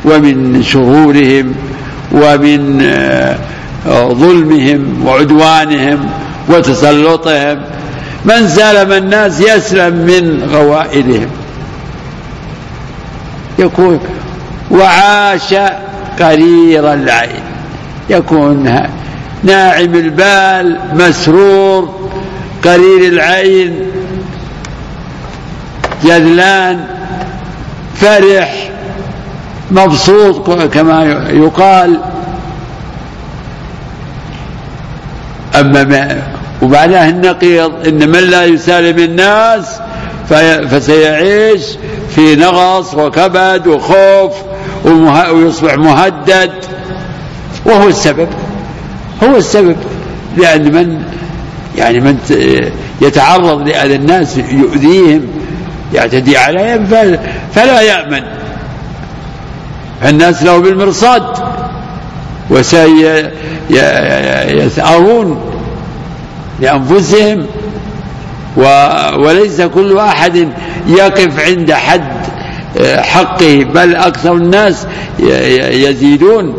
ومن شرورهم ومن آه، ظلمهم وعدوانهم وتسلطهم من سالم الناس يسلم من غوائلهم. يكون وعاش قرير العين. يكون ناعم البال مسرور قرير العين جذلان فرح مبسوط كما يقال. أما ما وبعدها النقيض إن من لا يسالم الناس فسيعيش في نغص وكبد وخوف ويصبح مهدد. وهو السبب. هو السبب. لأن من يعني من يتعرض لأذى الناس يؤذيهم يعتدي عليهم فلا يأمن. الناس له بالمرصاد وسيثأرون لأنفسهم وليس كل أحد يقف عند حد حقه بل أكثر الناس يزيدون.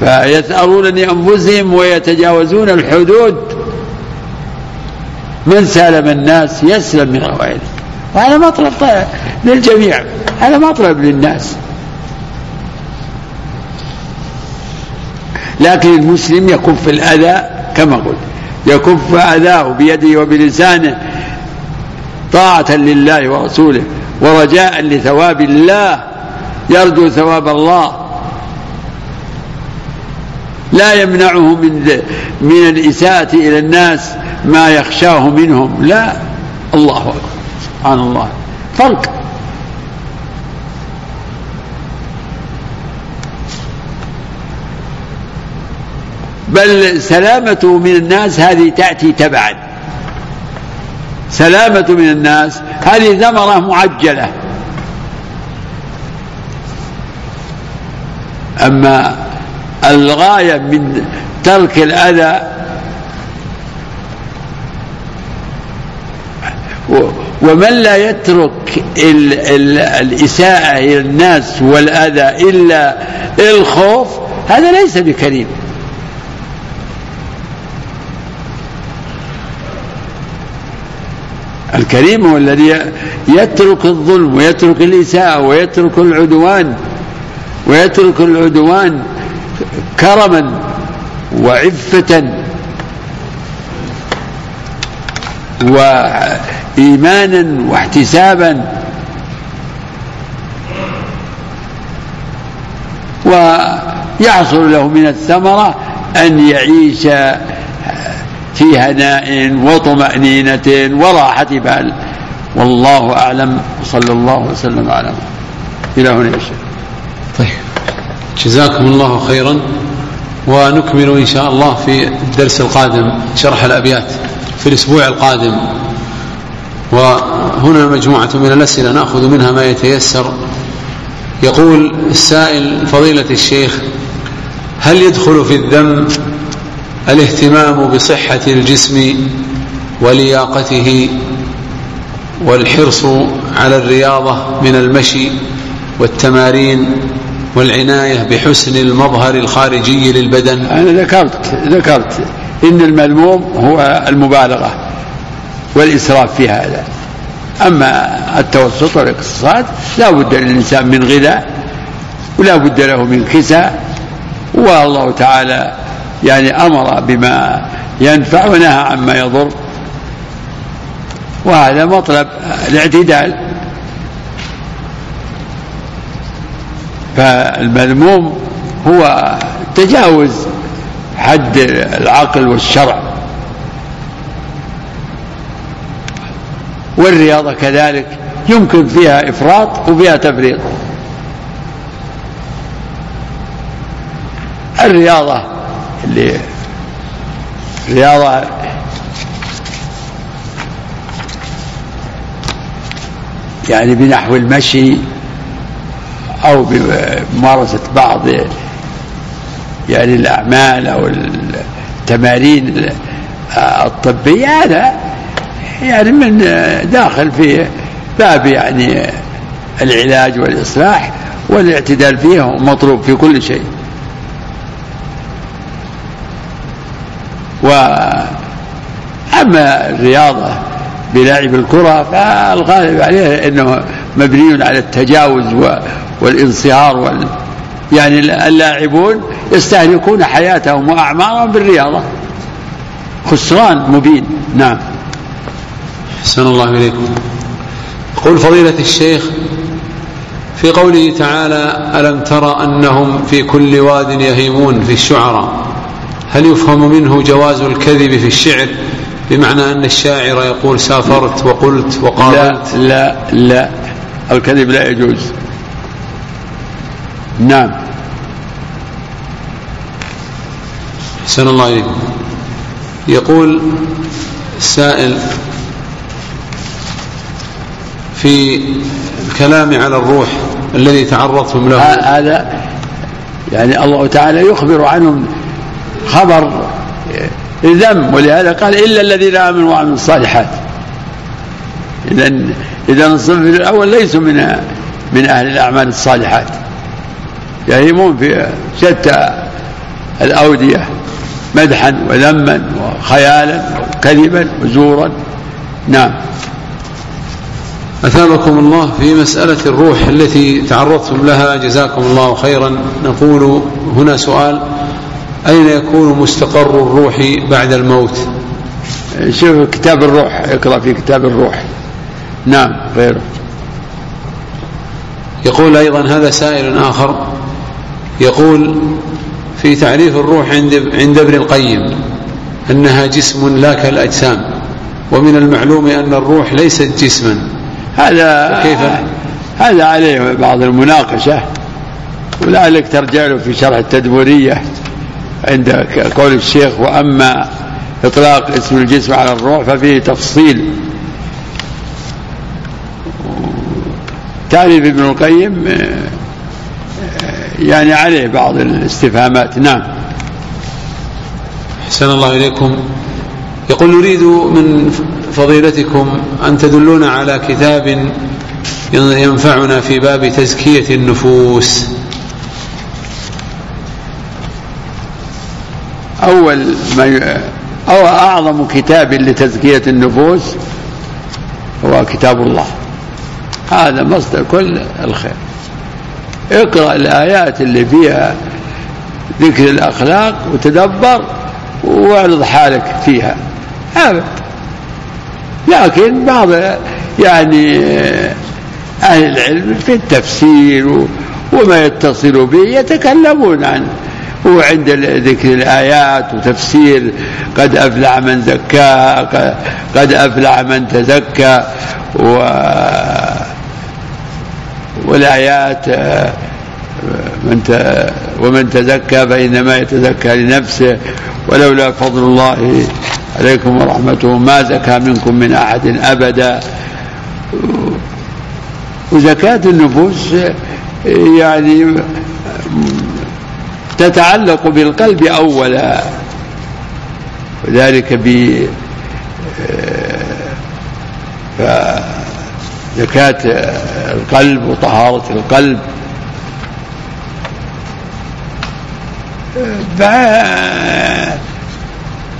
فيثأرون لأنفسهم ويتجاوزون الحدود. من سالم الناس؟ يسلم من غيره وهذا مطلب للجميع. هذا مطلب للناس. لكن المسلم يكف الأذى كما قلت. يكف أذاه بيده وبلسانه طاعة لله ورسوله ورجاء لثواب الله. يرجو ثواب الله. لا يمنعه من من الإساءة إلى الناس ما يخشاه منهم. لا. الله أكبر. سبحان الله. فرق. بل سلامته من الناس هذه تأتي تبعا. سلامة من الناس. هذه ثمرة معجلة. أما الغاية من ترك الأذى ومن لا يترك ال ال الإساءة إلى الناس والأذى إلا الخوف هذا ليس بكريم. الكريم هو الذي يترك الظلم ويترك الإساءة ويترك العدوان ويترك العدوان كرما وعفة. وإيمانا واحتسابا. ويحصل له من الثمرة أن يعيش في هناء وطمأنينة وراحة بال. والله أعلم. صلى الله وسلم على إلى هنا يا شيخ. طيب. جزاكم الله خيرا. ونكمل إن شاء الله في الدرس القادم شرح الأبيات. في الأسبوع القادم. وهنا مجموعة من الأسئلة نأخذ منها ما يتيسر. يقول السائل فضيلة الشيخ هل يدخل في الذم الاهتمام بصحة الجسم ولياقته والحرص على الرياضة من المشي والتمارين والعناية بحسن المظهر الخارجي للبدن؟ أنا ذكرت ذكرت إن المذموم هو المبالغة والإسراف في هذا. أما التوسط والاقتصاد لا بد للإنسان من غذاء ولا بد له من كساء والله تعالى يعني أمر بما ينفع ونهى عما يضر. وهذا مطلب الاعتدال. فالمذموم هو تجاوز حد العقل والشرع. والرياضة كذلك يمكن فيها إفراط وفيها تفريط. الرياضة اللي رياضة يعني بنحو المشي أو بممارسة بعض يعني الأعمال أو التمارين الطبية هذا يعني من داخل في باب يعني العلاج والإصلاح والاعتدال فيه مطلوب في كل شيء. وأما الرياضة بلعب الكرة فالغالب عليه أنه مبني على التجاوز والانصهار وال يعني اللاعبون يستهلكون حياتهم وأعمارهم بالرياضة. خسران مبين. نعم. أحسن الله إليكم. يقول فضيلة الشيخ في قوله تعالى ألم ترى أنهم في كل واد يهيمون في الشعراء؟ هل يفهم منه جواز الكذب في الشعر؟ بمعنى أن الشاعر يقول سافرت وقلت وقابلت. لا لا لا. الكذب لا يجوز. نعم. أحسن الله إليكم يقول السائل في الكلام على الروح الذي تعرضتم له. هذا يعني الله تعالى يخبر عنهم خبر ذم ولهذا قال إلا الذين آمنوا وعملوا الصالحات. إذا إذا الصنف الأول ليسوا من من أهل الأعمال الصالحات. يهيمون في شتى الأودية مدحا وذما وخيالا وكذبا وزورا. نعم. أثابكم الله في مسألة الروح التي تعرضتم لها. جزاكم الله خيرا. نقول هنا سؤال أين يكون مستقر الروح بعد الموت؟ شوف كتاب الروح اقرأ في كتاب الروح. نعم غيره. يقول أيضا هذا سائل آخر. يقول في تعريف الروح عند عند ابن القيم أنها جسم لا كالأجسام ومن المعلوم أن الروح ليست جسما. هذا كيف هذا عليه بعض المناقشة ولعلك ترجع له في شرح التدبورية عند قول الشيخ. وأما إطلاق اسم الجسم على الروح ففيه تفصيل. تعريف ابن القيم يعني عليه بعض الاستفهامات. نعم. أحسن الله إليكم. يقول نريد من فضيلتكم أن تدلونا على كتاب ينفعنا في باب تزكية النفوس. أول ما ي... أو أعظم كتاب لتزكية النفوس هو كتاب الله. هذا مصدر كل الخير. اقرأ الآيات اللي فيها ذكر الأخلاق وتدبر واعرض حالك فيها. أبد لكن بعض يعني أهل العلم في التفسير وما يتصل به يتكلمون عنه وعند ذكر الآيات وتفسير قد أفلح من زكاها قد أفلح من تزكى و والآيات من ت... ومن تزكى فإنما يتزكى لنفسه ولولا فضل الله عليكم ورحمته ما زكى منكم من أحد أبدا. وزكاة النفوس يعني تتعلق بالقلب أولا وذلك ب زكاة القلب وطهارة القلب.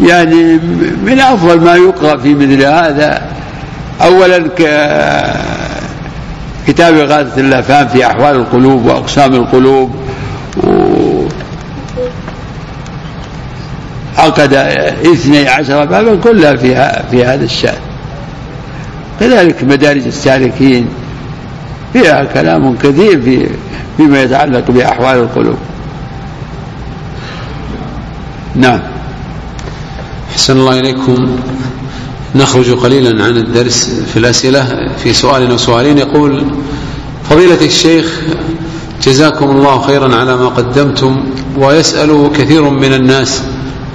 يعني من أفضل ما يقرأ في مثل هذا أولا كتاب إغاثة اللافان في أحوال القلوب وأقسام القلوب عقد اثني عشر بابا كلها في, في هذا الشأن. كذلك مدارج السالكين فيها كلام كثير في فيما يتعلق بأحوال القلوب. نعم. أحسن الله إليكم. نخرج قليلا عن الدرس في الأسئلة في سؤال أو سؤالين. يقول فضيلة الشيخ جزاكم الله خيرا على ما قدمتم ويسأل كثير من الناس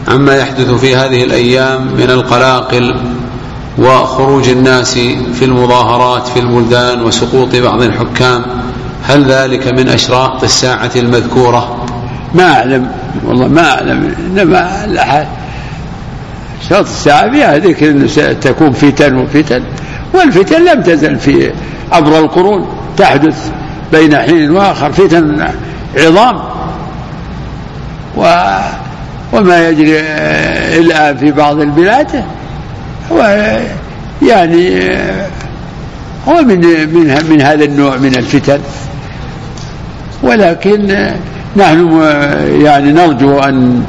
عما يحدث في هذه الأيام من القلاقل وخروج الناس في المظاهرات في البلدان وسقوط بعض الحكام. هل ذلك من أشراط الساعة المذكورة؟ ما أعلم والله ما أعلم. إنما شرط الساعة فيها ذكر ستكون فتن وفتن والفتن لم تزل في عبر القرون. تحدث بين حين وآخر فتن عظام. و وما يجري الآن في بعض البلاد. هو يعني هو من من من هذا النوع من الفتن. ولكن نحن يعني نرجو أن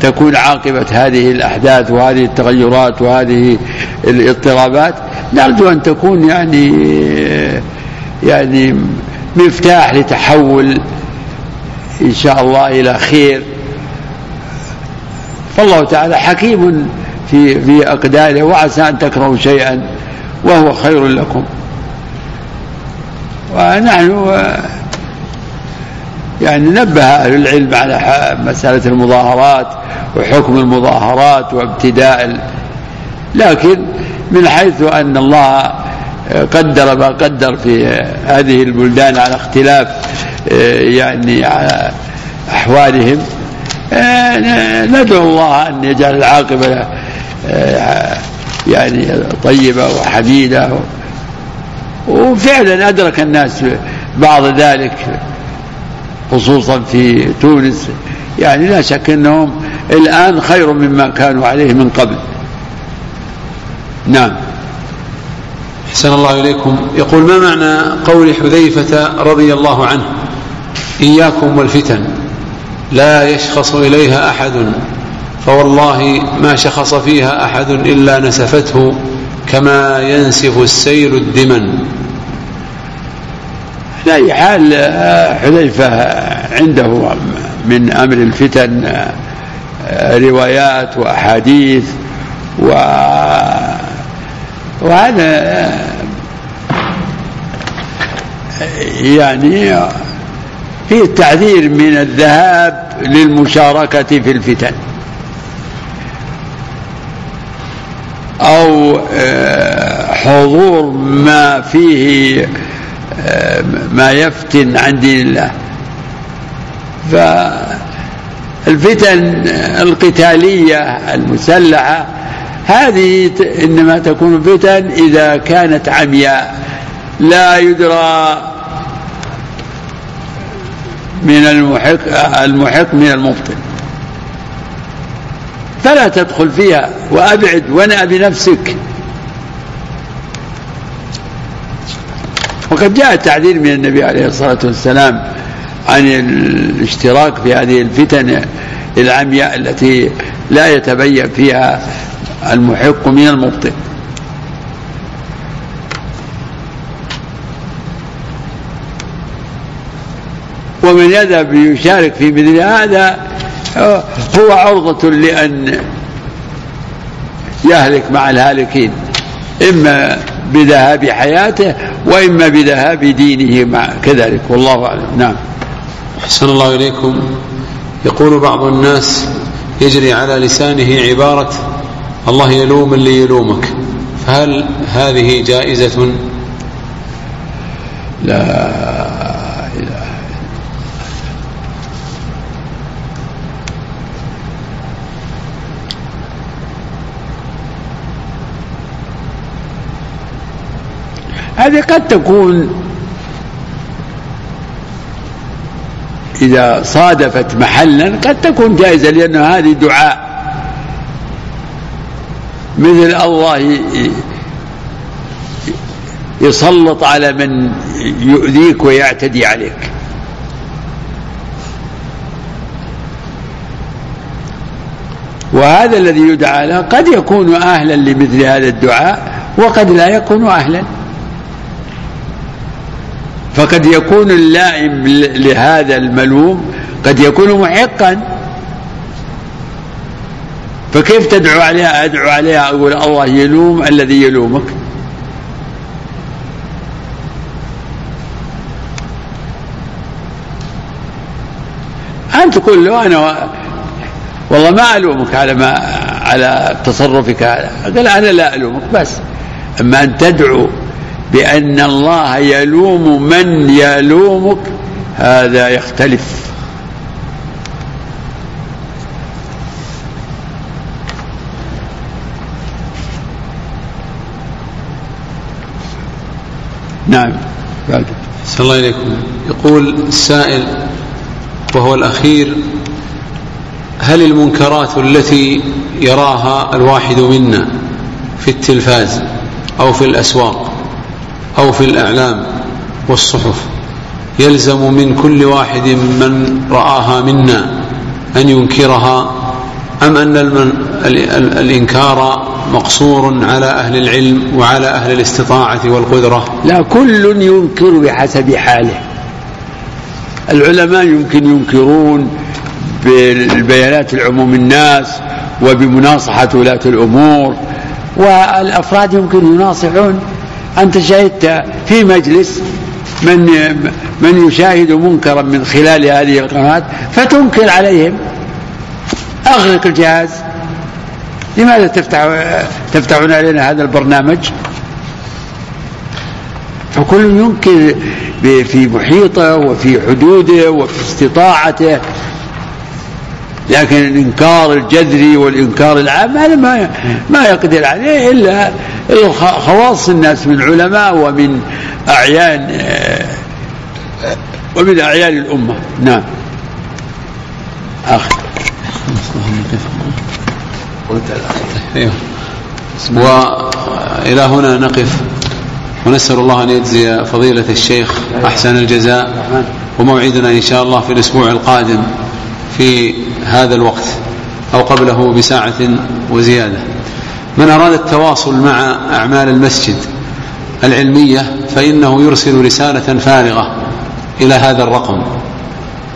تكون عاقبة هذه الأحداث وهذه التغيرات وهذه الاضطرابات. نرجو أن تكون يعني يعني مفتاح لتحول إن شاء الله إلى خير. فالله تعالى حكيم في في أقداره وعسى أن تكرهوا شيئا وهو خير لكم. ونحن يعني نبه أهل العلم على مسألة المظاهرات وحكم المظاهرات وابتداء لكن من حيث أن الله قدر ما قدر في هذه البلدان على اختلاف يعني على أحوالهم ندعو الله أن يجعل العاقبة يعني طيبة وحميدة وفعلا أدرك الناس بعض ذلك خصوصا في تونس. يعني لا شك أنهم الآن خير مما كانوا عليه من قبل. نعم. أحسن الله إليكم. يقول ما معنى قول حذيفة رضي الله عنه؟ إياكم والفتن. لا يشخص إليها أحد. فوالله ما شخص فيها أحد إلا نسفته كما ينسف السيل الدمن. أي حال حذيفة عنده من أمر الفتن روايات وأحاديث و وهذا يعني فيه التعذير من الذهاب للمشاركة في الفتن. أو حضور ما فيه ما يفتن عن دين الله. فالفتن القتالية المسلحة هذه إنما تكون فتن إذا كانت عمياء. لا يدرى من المحق المحق من المبطل فلا تدخل فيها وأبعد ونأ بنفسك. وقد جاء التعذير من النبي عليه الصلاة والسلام عن الاشتراك في هذه الفتن العمياء التي لا يتبين فيها المحق من المبطل. ومن يذهب ليشارك في مثل هذا هو عرضة لأن يهلك مع الهالكين إما بذهاب حياته وإما بذهاب دينه مع كذلك والله أعلم. نعم. أحسن الله إليكم. يقول بعض الناس يجري على لسانه عبارة الله يلوم اللي يلومك. فهل هذه جائزة؟ لا. هذه قد تكون إذا صادفت محلا قد تكون جائزة لأن هذه دعاء. مثل الله يسلط على من يؤذيك ويعتدي عليك. وهذا الذي يدعى له قد يكون أهلا لمثل هذا الدعاء وقد لا يكون أهلا. فقد يكون اللائم لهذا الملوم قد يكون محقا. فكيف تدعو عليها؟ أدعو عليها أقول الله يلوم الذي يلومك. أنت تقول له أنا والله ما ألومك على ما على تصرفك قال أنا لا ألومك بس. أما أن تدعو بأن الله يلوم من يلومك هذا يختلف. نعم. بعد صلى الله إليكم يقول السائل وهو الأخير هل المنكرات التي يراها الواحد منا في التلفاز أو في الأسواق أو في الأعلام والصحف. يلزم من كل واحد من رآها منا أن ينكرها أم أن الإنكار مقصور على أهل العلم وعلى أهل الاستطاعة والقدرة؟ لا كل ينكر بحسب حاله. العلماء يمكن ينكرون بالبيانات العموم الناس وبمناصحة ولاة الأمور والأفراد يمكن يناصحون. أنت شهدت في مجلس من من يشاهد منكرا من خلال هذه القنوات فتنكر عليهم. أغلق الجهاز. لماذا تفتح تفتحون علينا هذا البرنامج؟ فكل ينكر في محيطه وفي حدوده وفي استطاعته. لكن الإنكار الجذري والإنكار العام هذا ما ما يقدر عليه إلا خواص الناس من علماء ومن أعيان ومن أعيان الأمة. نعم. آخر. أيوه. وإلى هنا نقف. ونسأل الله أن يجزي فضيلة الشيخ أحسن الجزاء. وموعدنا إن شاء الله في الأسبوع القادم. في هذا الوقت أو قبله بساعة وزيادة. من أراد التواصل مع أعمال المسجد العلمية فإنه يرسل رسالة فارغة إلى هذا الرقم.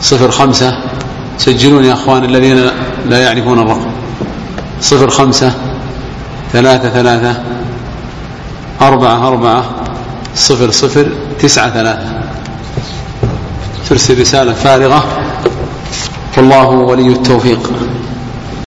صفر خمسة. سجلون يا أخوان الذين لا يعرفون الرقم. صفر خمسة. ثلاثة ثلاثة. أربعة أربعة. صفر صفر. تسعة ثلاثة. ترسل رسالة فارغة. والله ولي التوفيق.